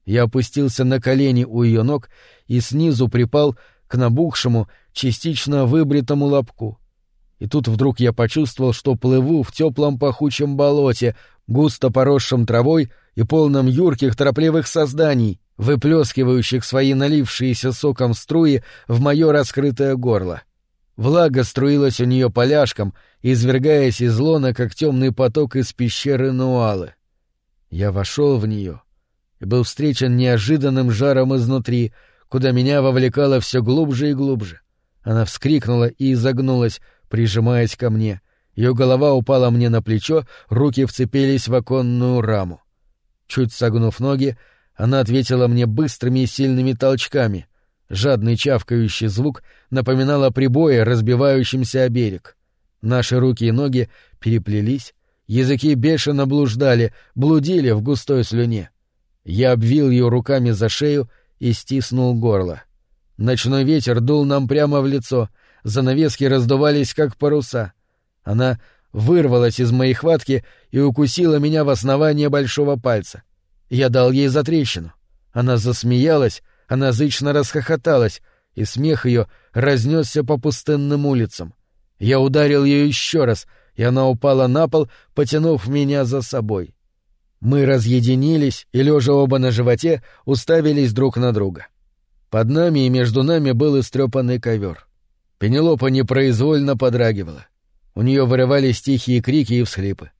Я опустился на колени у ее ног и снизу припал к набухшему, частично выбритому лобку. И тут вдруг я почувствовал, что плыву в теплом пахучем болоте, густо поросшим травой и полным юрких торопливых созданий, выплескивающих свои налившиеся соком струи в мое раскрытое горло. Влага струилась у нее поляшком, извергаясь из лона, как темный поток из пещеры Нуалы. Я вошел в нее и был встречен неожиданным жаром изнутри, куда меня вовлекало все глубже и глубже. Она вскрикнула и изогнулась, прижимаясь ко мне — ее голова упала мне на плечо, руки вцепились в оконную раму. Чуть согнув ноги, она ответила мне быстрыми и сильными толчками. Жадный чавкающий звук напоминал о прибое, разбивающемся о берег. Наши руки и ноги переплелись, языки бешено блуждали, блудили в густой слюне. Я обвил ее руками за шею и стиснул горло. Ночной ветер дул нам прямо в лицо, занавески раздувались, как паруса — Она вырвалась из моей хватки и укусила меня в основание большого пальца. Я дал ей затрещину. Она засмеялась, она зычно расхохоталась, и смех ее разнесся по пустынным улицам. Я ударил ее еще раз, и она упала на пол, потянув меня за собой. Мы разъединились и, лежа оба на животе, уставились друг на друга. Под нами и между нами был истрепанный ковер. Пенелопа непроизвольно подрагивала. У нее вырывались тихие крики и всхлипы.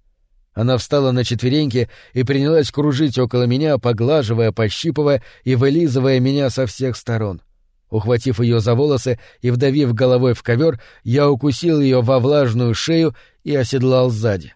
Она встала на четвереньки и принялась кружить около меня, поглаживая, пощипывая и вылизывая меня со всех сторон. Ухватив ее за волосы и вдавив головой в ковер, я укусил ее во влажную шею и оседлал сзади.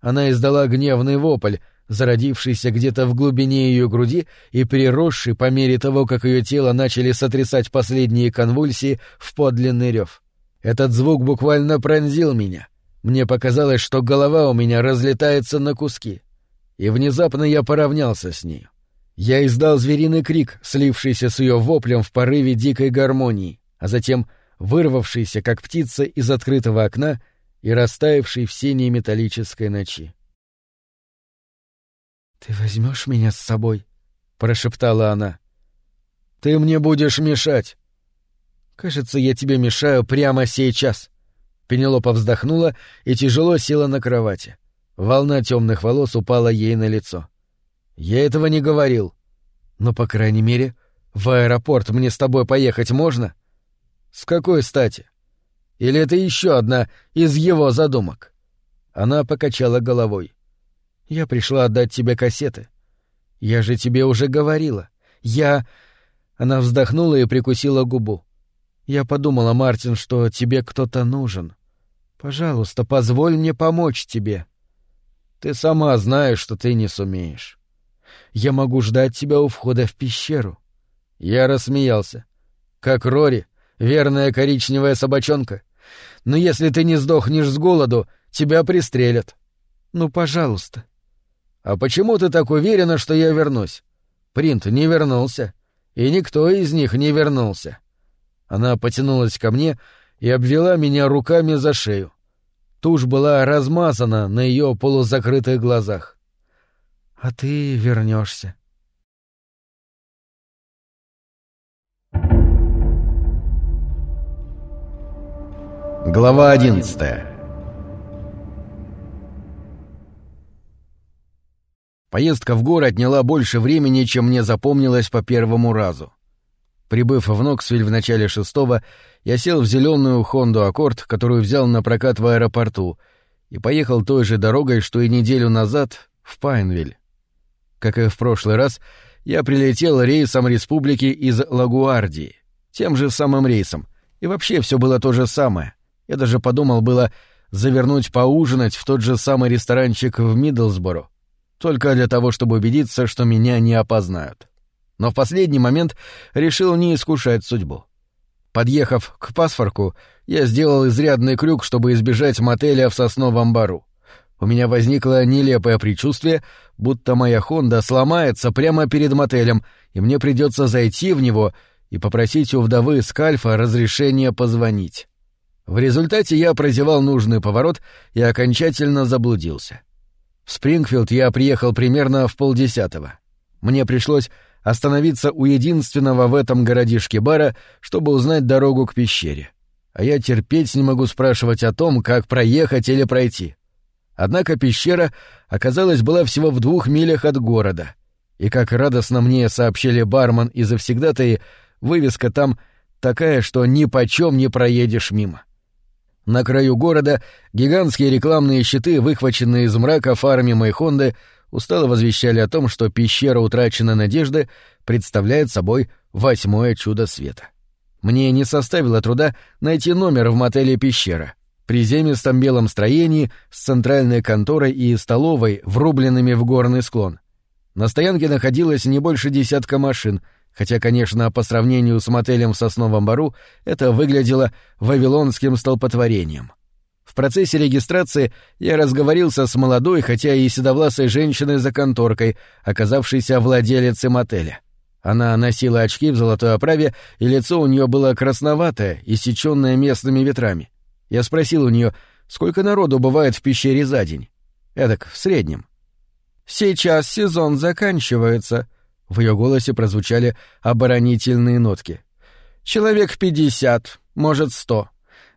Она издала гневный вопль, зародившийся где-то в глубине ее груди и переросший по мере того, как ее тело начали сотрясать последние конвульсии в подлинный рев. Этот звук буквально пронзил меня. Мне показалось, что голова у меня разлетается на куски. И внезапно я поравнялся с ней. Я издал звериный крик, слившийся с ее воплем в порыве дикой гармонии, а затем вырвавшийся, как птица, из открытого окна и растаявший в синей металлической ночи. «Ты возьмешь меня с собой?» — прошептала она. «Ты мне будешь мешать!» «Кажется, я тебе мешаю прямо сейчас!» Пенелопа вздохнула и тяжело села на кровати. Волна темных волос упала ей на лицо. «Я этого не говорил». «Но, по крайней мере, в аэропорт мне с тобой поехать можно?» «С какой стати? Или это еще одна из его задумок?» Она покачала головой. Я пришла отдать тебе кассеты. Я же тебе уже говорила. Я...» Она вздохнула и прикусила губу. «Я подумала, Мартин, что тебе кто-то нужен. Пожалуйста, позволь мне помочь тебе». «Ты сама знаешь, что ты не сумеешь. Я могу ждать тебя у входа в пещеру». Я рассмеялся. «Как Рори, верная коричневая собачонка. Но если ты не сдохнешь с голоду, тебя пристрелят». «Ну, пожалуйста». «А почему ты так уверена, что я вернусь?» «Принт не вернулся. И никто из них не вернулся». Она потянулась ко мне и обвела меня руками за шею. Тушь была размазана на ее полузакрытых глазах. «А ты вернешься. Глава одиннадцатая Поездка в город отняла больше времени, чем мне запомнилось по первому разу. Прибыв в Ноксвиль в начале шестого, я сел в зеленую Хонду Аккорд, которую взял на прокат в аэропорту, и поехал той же дорогой, что и неделю назад, в Пайнвиль. Как и в прошлый раз, я прилетел рейсом республики из Лагуардии, тем же самым рейсом, и вообще все было то же самое. Я даже подумал было завернуть поужинать в тот же самый ресторанчик в Миддлсборо, только для того, чтобы убедиться, что меня не опознают. Но в последний момент решил не искушать судьбу. Подъехав к Пасфорку, я сделал изрядный крюк, чтобы избежать мотеля в сосновом бару. У меня возникло нелепое предчувствие, будто моя Хонда сломается прямо перед мотелем, и мне придется зайти в него и попросить у вдовы Скальфа разрешения позвонить. В результате я прозевал нужный поворот и окончательно заблудился. — в Спрингфилд я приехал примерно в полдесятого. Мне пришлось остановиться у единственного в этом городишке бара, чтобы узнать дорогу к пещере. А я терпеть не могу спрашивать о том, как проехать или пройти. Однако пещера, оказалось, была всего в двух милях от города. И как радостно мне сообщили бармен и завсегдатаи, вывеска там такая, что ни почем не проедешь мимо. На краю города гигантские рекламные щиты, выхваченные из мрака фарами моей Хонды, устало возвещали о том, что пещера утраченной надежды представляет собой восьмое чудо света. Мне не составило труда найти номер в мотеле «Пещера», приземистом белом строении с центральной конторой и столовой, врубленными в горный склон. На стоянке находилось не больше десятка машин — хотя, конечно, по сравнению с мотелем в Сосновом Бару это выглядело вавилонским столпотворением. В процессе регистрации я разговорился с молодой, хотя и седовласой женщиной за конторкой, оказавшейся владелицей мотеля. Она носила очки в золотой оправе, и лицо у нее было красноватое, иссеченное местными ветрами. Я спросил у нее, Сколько народу бывает в пещере за день? Эдак, в среднем. Сейчас сезон заканчивается. В ее голосе прозвучали оборонительные нотки. Человек пятьдесят, может, сто.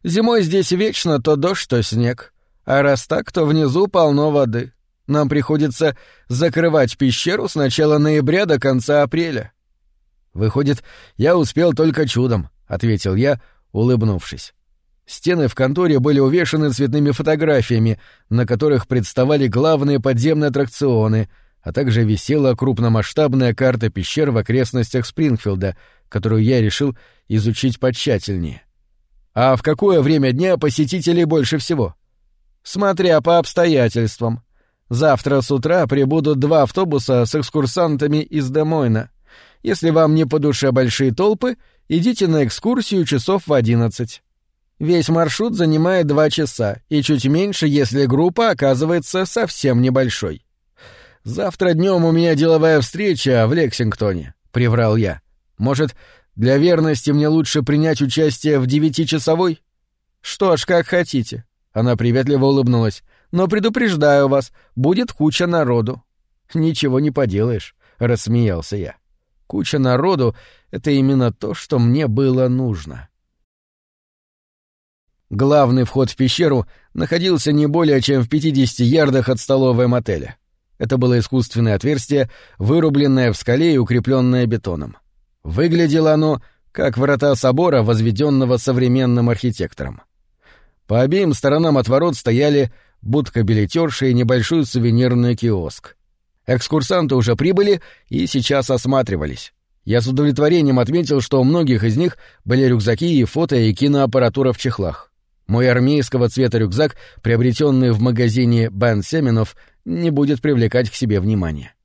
Зимой здесь вечно то дождь, то снег. А раз так, то внизу полно воды. Нам приходится закрывать пещеру с начала ноября до конца апреля. Выходит, я успел только чудом, ответил я, улыбнувшись. Стены в конторе были увешаны цветными фотографиями, на которых представали главные подземные аттракционы, а также висела крупномасштабная карта пещер в окрестностях Спрингфилда, которую я решил изучить потщательнее. А в какое время дня посетителей больше всего? Смотря по обстоятельствам. Завтра с утра прибудут два автобуса с экскурсантами из Демойна. Если вам не по душе большие толпы, идите на экскурсию часов в одиннадцать. Весь маршрут занимает два часа, и чуть меньше, если группа оказывается совсем небольшой. «Завтра днем у меня деловая встреча в Лексингтоне», — приврал я. «Может, для верности мне лучше принять участие в девятичасовой?» «Что ж, как хотите». Она приветливо улыбнулась. «Но предупреждаю вас, будет куча народу». «Ничего не поделаешь», — рассмеялся я. «Куча народу — это именно то, что мне было нужно». Главный вход в пещеру находился не более чем в 50 ярдах от столовой мотеля. Это было искусственное отверстие, вырубленное в скале и укрепленное бетоном. Выглядело оно как врата собора, возведенного современным архитектором. По обеим сторонам от ворот стояли будка билетерши и небольшой сувенирный киоск. Экскурсанты уже прибыли и сейчас осматривались. Я с удовлетворением отметил, что у многих из них были рюкзаки и фото и киноаппаратура в чехлах. Мой армейского цвета рюкзак, приобретенный в магазине Бен Семенов, не будет привлекать к себе внимания.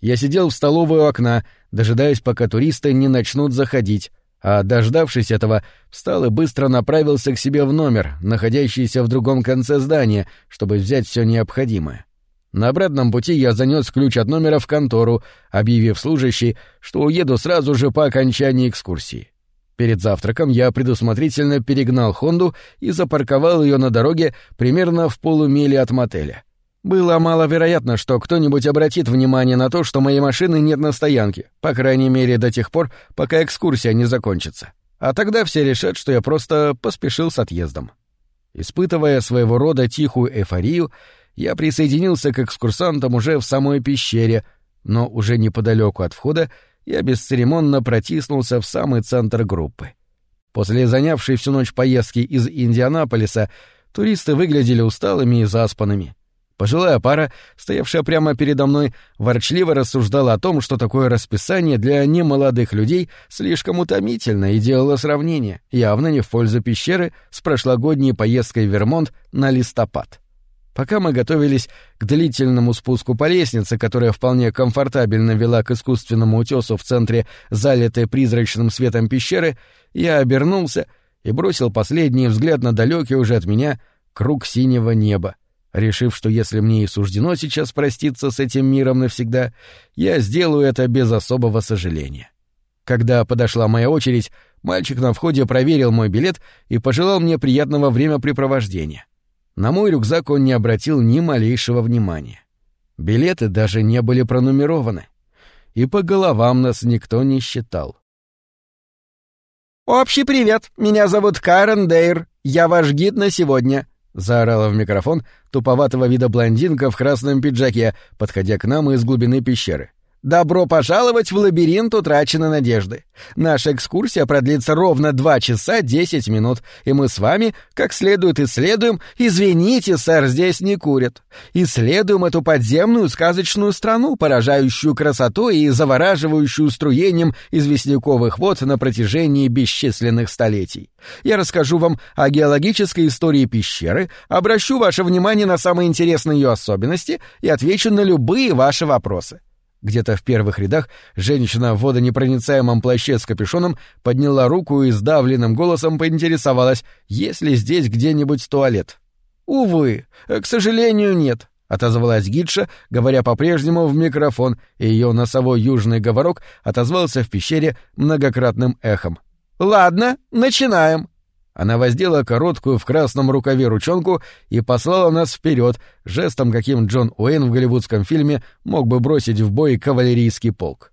Я сидел в столовой у окна, дожидаясь, пока туристы не начнут заходить, а, дождавшись этого, встал и быстро направился к себе в номер, находящийся в другом конце здания, чтобы взять все необходимое. На обратном пути я занес ключ от номера в контору, объявив служащей, что уеду сразу же по окончании экскурсии. Перед завтраком я предусмотрительно перегнал Хонду и запарковал ее на дороге примерно в полумиле от мотеля. Было маловероятно, что кто-нибудь обратит внимание на то, что моей машины нет на стоянке, по крайней мере до тех пор, пока экскурсия не закончится. А тогда все решат, что я просто поспешил с отъездом. Испытывая своего рода тихую эйфорию, я присоединился к экскурсантам уже в самой пещере, но уже неподалеку от входа я бесцеремонно протиснулся в самый центр группы. После занявшей всю ночь поездки из Индианаполиса туристы выглядели усталыми и заспанными. Пожилая пара, стоявшая прямо передо мной, ворчливо рассуждала о том, что такое расписание для немолодых людей слишком утомительно и делала сравнение, явно не в пользу пещеры, с прошлогодней поездкой в Вермонт на листопад. Пока мы готовились к длительному спуску по лестнице, которая вполне комфортабельно вела к искусственному утесу в центре залитой призрачным светом пещеры, я обернулся и бросил последний взгляд на далекий уже от меня круг синего неба, решив, что если мне и суждено сейчас проститься с этим миром навсегда, я сделаю это без особого сожаления. Когда подошла моя очередь, мальчик на входе проверил мой билет и пожелал мне приятного времяпрепровождения. На мой рюкзак он не обратил ни малейшего внимания. Билеты даже не были пронумерованы. И по головам нас никто не считал. «Общий привет! Меня зовут Карен Дейр. Я ваш гид на сегодня», — заорала в микрофон туповатого вида блондинка в красном пиджаке, подходя к нам из глубины пещеры. Добро пожаловать в лабиринт утраченной надежды. Наша экскурсия продлится ровно 2 часа 10 минут, и мы с вами, как следует исследуем, извините, сэр, здесь не курят, исследуем эту подземную сказочную страну, поражающую красотой и завораживающую струением известняковых вод на протяжении бесчисленных столетий. Я расскажу вам о геологической истории пещеры, обращу ваше внимание на самые интересные ее особенности и отвечу на любые ваши вопросы. Где-то в первых рядах женщина в водонепроницаемом плаще с капюшоном подняла руку и сдавленным голосом поинтересовалась, есть ли здесь где-нибудь туалет. «Увы, к сожалению, нет», — отозвалась гидша, говоря по-прежнему в микрофон, и ее носовой южный говорок отозвался в пещере многократным эхом. «Ладно, начинаем». Она воздела короткую в красном рукаве ручонку и послала нас вперед, жестом, каким Джон Уэйн в голливудском фильме мог бы бросить в бой кавалерийский полк.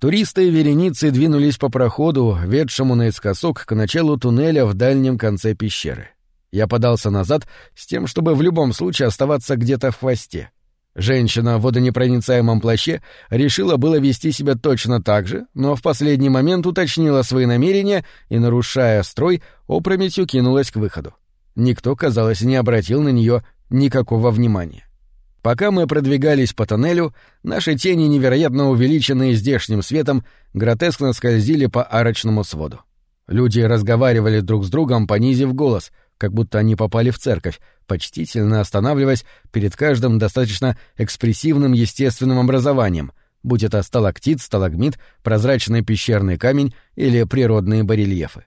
Туристы и вереницы двинулись по проходу, ведшему наискосок к началу туннеля в дальнем конце пещеры. Я подался назад с тем, чтобы в любом случае оставаться где-то в хвосте. Женщина в водонепроницаемом плаще решила было вести себя точно так же, но в последний момент уточнила свои намерения и, нарушая строй, опрометью кинулась к выходу. Никто, казалось, не обратил на нее никакого внимания. Пока мы продвигались по тоннелю, наши тени, невероятно увеличенные здешним светом, гротескно скользили по арочному своду. Люди разговаривали друг с другом, понизив голос, как будто они попали в церковь, почтительно останавливаясь перед каждым достаточно экспрессивным естественным образованием, будь это сталактит, сталагмит, прозрачный пещерный камень или природные барельефы.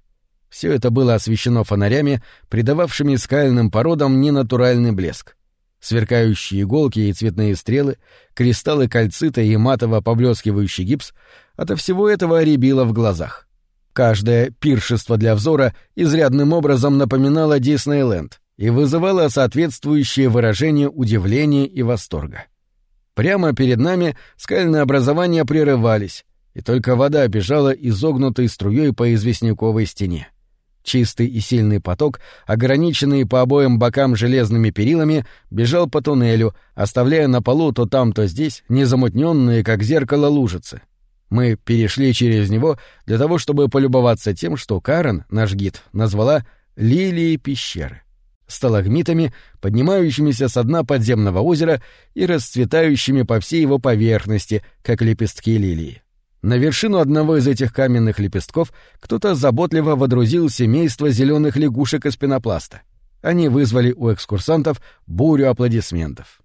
Все это было освещено фонарями, придававшими скальным породам ненатуральный блеск. Сверкающие иголки и цветные стрелы, кристаллы кальцита и матово поблескивающий гипс — от всего этого рябило в глазах. Каждое пиршество для взора изрядным образом напоминало Диснейленд и вызывало соответствующее выражение удивления и восторга. Прямо перед нами скальные образования прерывались, и только вода бежала изогнутой струей по известняковой стене. Чистый и сильный поток, ограниченный по обоим бокам железными перилами, бежал по туннелю, оставляя на полу то там, то здесь незамутненные, как зеркало, лужицы — мы перешли через него для того, чтобы полюбоваться тем, что Карен, наш гид, назвала «лилии пещеры» сталагмитами, поднимающимися со дна подземного озера и расцветающими по всей его поверхности, как лепестки лилии. На вершину одного из этих каменных лепестков кто-то заботливо водрузил семейство зеленых лягушек из пенопласта. Они вызвали у экскурсантов бурю аплодисментов.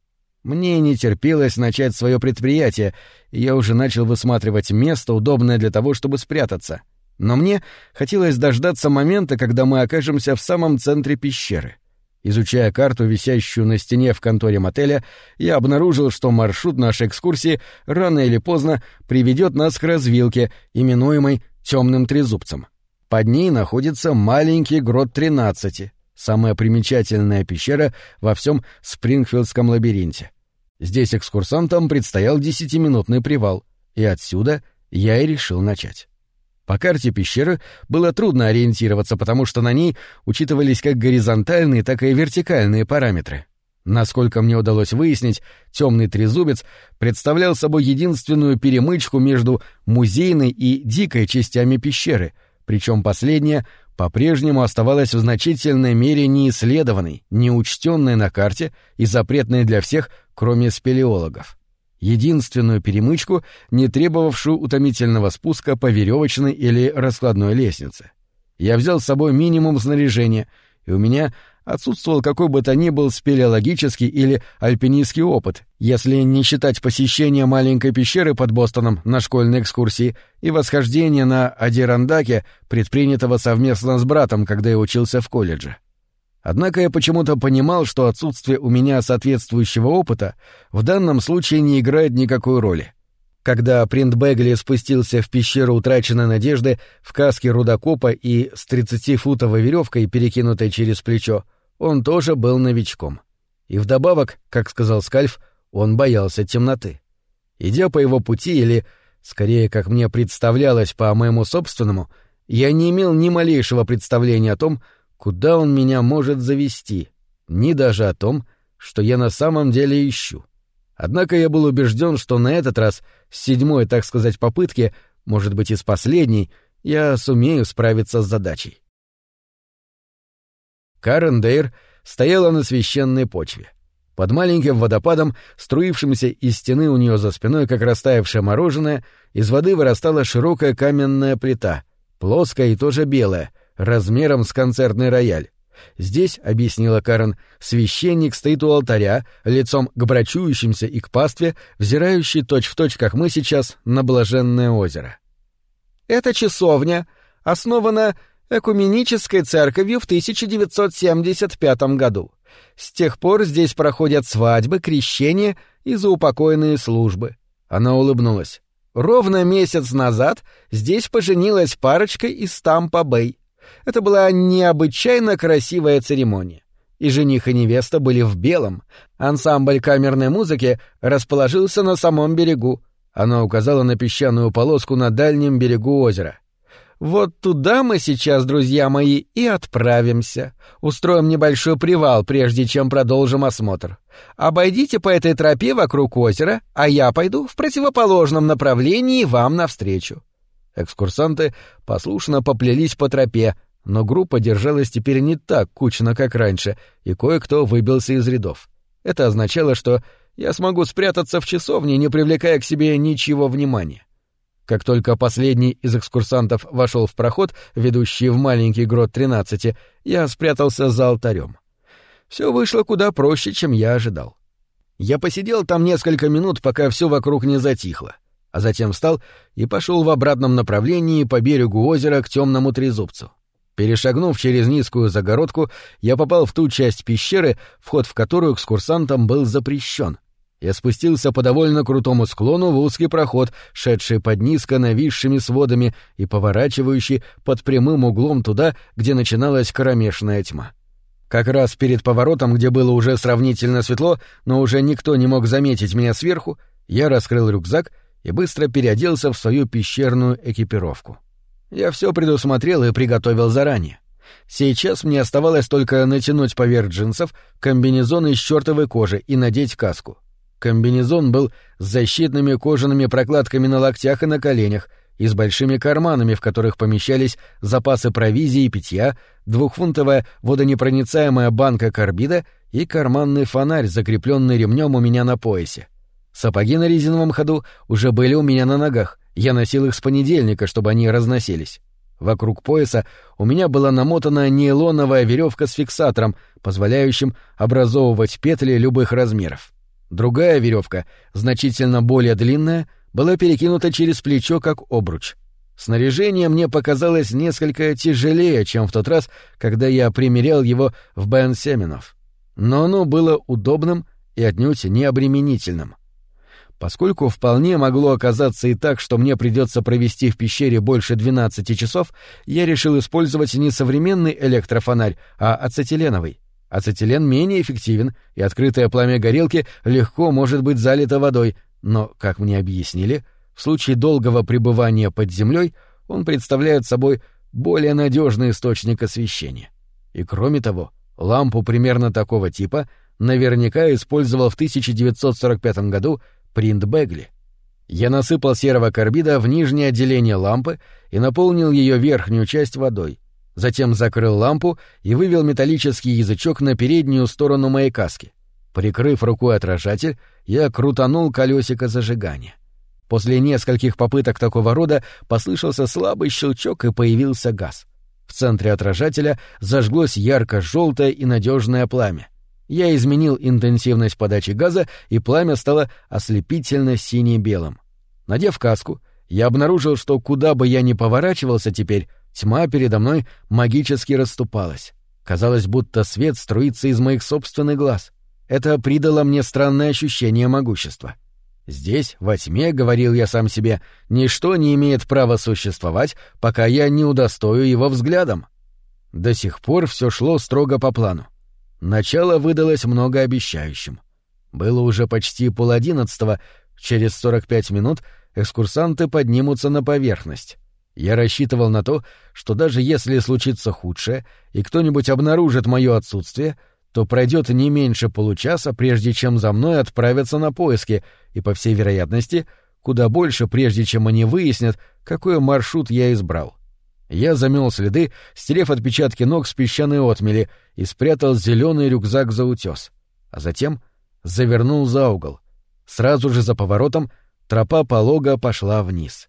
Мне не терпелось начать свое предприятие, и я уже начал высматривать место, удобное для того, чтобы спрятаться. Но мне хотелось дождаться момента, когда мы окажемся в самом центре пещеры. Изучая карту, висящую на стене в конторе мотеля, я обнаружил, что маршрут нашей экскурсии рано или поздно приведет нас к развилке, именуемой темным трезубцем. Под ней находится маленький грот тринадцати, самая примечательная пещера во всем Спрингфилдском лабиринте. Здесь экскурсантам предстоял десятиминутный привал, и отсюда я и решил начать. По карте пещеры было трудно ориентироваться, потому что на ней учитывались как горизонтальные, так и вертикальные параметры. Насколько мне удалось выяснить, темный трезубец представлял собой единственную перемычку между музейной и дикой частями пещеры, причем последняя по-прежнему оставалась в значительной мере неисследованной, неучтенной на карте и запретной для всех, кроме спелеологов. Единственную перемычку, не требовавшую утомительного спуска по веревочной или раскладной лестнице. Я взял с собой минимум снаряжения, и у меня отсутствовал какой бы то ни был спелеологический или альпинистский опыт, если не считать посещения маленькой пещеры под Бостоном на школьной экскурсии и восхождения на Адирандаке, предпринятого совместно с братом, когда я учился в колледже. Однако я почему-то понимал, что отсутствие у меня соответствующего опыта в данном случае не играет никакой роли. Когда Принт Бегли спустился в пещеру утраченной надежды в каске рудокопа и с тридцатифутовой веревкой, перекинутой через плечо, он тоже был новичком. И вдобавок, как сказал Скальф, он боялся темноты. Идя по его пути, или, скорее, как мне представлялось по моему собственному, я не имел ни малейшего представления о том, куда он меня может завести, ни даже о том, что я на самом деле ищу. Однако я был убежден, что на этот раз, с седьмой, так сказать, попытки, может быть, и с последней, я сумею справиться с задачей. Карен Дейр стояла на священной почве. Под маленьким водопадом, струившимся из стены у нее за спиной, как растаявшее мороженое, из воды вырастала широкая каменная плита, плоская и тоже белая, размером с концертный рояль. Здесь, — объяснила Карен, — священник стоит у алтаря, лицом к брачующимся и к пастве, взирающий точь-в-точь, точь, как мы сейчас, на блаженное озеро. «Эта часовня основана Экуменической церковью в 1975 году. С тех пор здесь проходят свадьбы, крещения и заупокойные службы. Она улыбнулась. Ровно месяц назад здесь поженилась парочка из Тампа-Бэй. Это была необычайно красивая церемония. И жених и невеста были в белом. Ансамбль камерной музыки расположился на самом берегу. Она указала на песчаную полоску на дальнем берегу озера. Вот туда мы сейчас, друзья мои, и отправимся. Устроим небольшой привал, прежде чем продолжим осмотр. Обойдите по этой тропе вокруг озера, а я пойду в противоположном направлении вам навстречу. Экскурсанты послушно поплелись по тропе, но группа держалась теперь не так кучно, как раньше, и кое-кто выбился из рядов. Это означало, что я смогу спрятаться в часовне, не привлекая к себе ничего внимания. Как только последний из экскурсантов вошел в проход, ведущий в маленький грот тринадцати, я спрятался за алтарем. Все вышло куда проще, чем я ожидал. Я посидел там несколько минут, пока все вокруг не затихло а затем встал и пошел в обратном направлении по берегу озера к темному трезубцу. Перешагнув через низкую загородку, я попал в ту часть пещеры, вход в которую экскурсантам был запрещен. Я спустился по довольно крутому склону в узкий проход, шедший под низко нависшими сводами и поворачивающий под прямым углом туда, где начиналась кромешная тьма. Как раз перед поворотом, где было уже сравнительно светло, но уже никто не мог заметить меня сверху, я раскрыл рюкзак — и быстро переоделся в свою пещерную экипировку. Я все предусмотрел и приготовил заранее. Сейчас мне оставалось только натянуть поверх джинсов комбинезон из чертовой кожи и надеть каску. Комбинезон был с защитными кожаными прокладками на локтях и на коленях и с большими карманами, в которых помещались запасы провизии и питья, двухфунтовая водонепроницаемая банка карбида и карманный фонарь, закрепленный ремнем у меня на поясе. Сапоги на резиновом ходу уже были у меня на ногах, я носил их с понедельника, чтобы они разносились. Вокруг пояса у меня была намотана нейлоновая веревка с фиксатором, позволяющим образовывать петли любых размеров. Другая веревка, значительно более длинная, была перекинута через плечо как обруч. Снаряжение мне показалось несколько тяжелее, чем в тот раз, когда я примерял его в Бен Семенов. Но оно было удобным и отнюдь не обременительным. Поскольку вполне могло оказаться и так, что мне придется провести в пещере больше 12 часов, я решил использовать не современный электрофонарь, а ацетиленовый. Ацетилен менее эффективен, и открытое пламя горелки легко может быть залито водой, но, как мне объяснили, в случае долгого пребывания под землей он представляет собой более надежный источник освещения. И кроме того, лампу примерно такого типа наверняка использовал в 1945 году принт Бегли. Я насыпал серого карбида в нижнее отделение лампы и наполнил ее верхнюю часть водой. Затем закрыл лампу и вывел металлический язычок на переднюю сторону моей каски. Прикрыв рукой отражатель, я крутанул колесико зажигания. После нескольких попыток такого рода послышался слабый щелчок и появился газ. В центре отражателя зажглось ярко-желтое и надежное пламя. Я изменил интенсивность подачи газа, и пламя стало ослепительно сине-белым. Надев каску, я обнаружил, что куда бы я ни поворачивался теперь, тьма передо мной магически расступалась. Казалось, будто свет струится из моих собственных глаз. Это придало мне странное ощущение могущества. Здесь, во тьме, говорил я сам себе, ничто не имеет права существовать, пока я не удостою его взглядом. До сих пор все шло строго по плану. Начало выдалось многообещающим. Было уже почти полодиннадцатого, через сорок пять минут экскурсанты поднимутся на поверхность. Я рассчитывал на то, что даже если случится худшее, и кто-нибудь обнаружит мое отсутствие, то пройдет не меньше получаса, прежде чем за мной отправятся на поиски, и, по всей вероятности, куда больше, прежде чем они выяснят, какой маршрут я избрал. Я замел следы, стерев отпечатки ног с песчаной отмели и спрятал зеленый рюкзак за утес. А затем завернул за угол. Сразу же за поворотом тропа полога пошла вниз.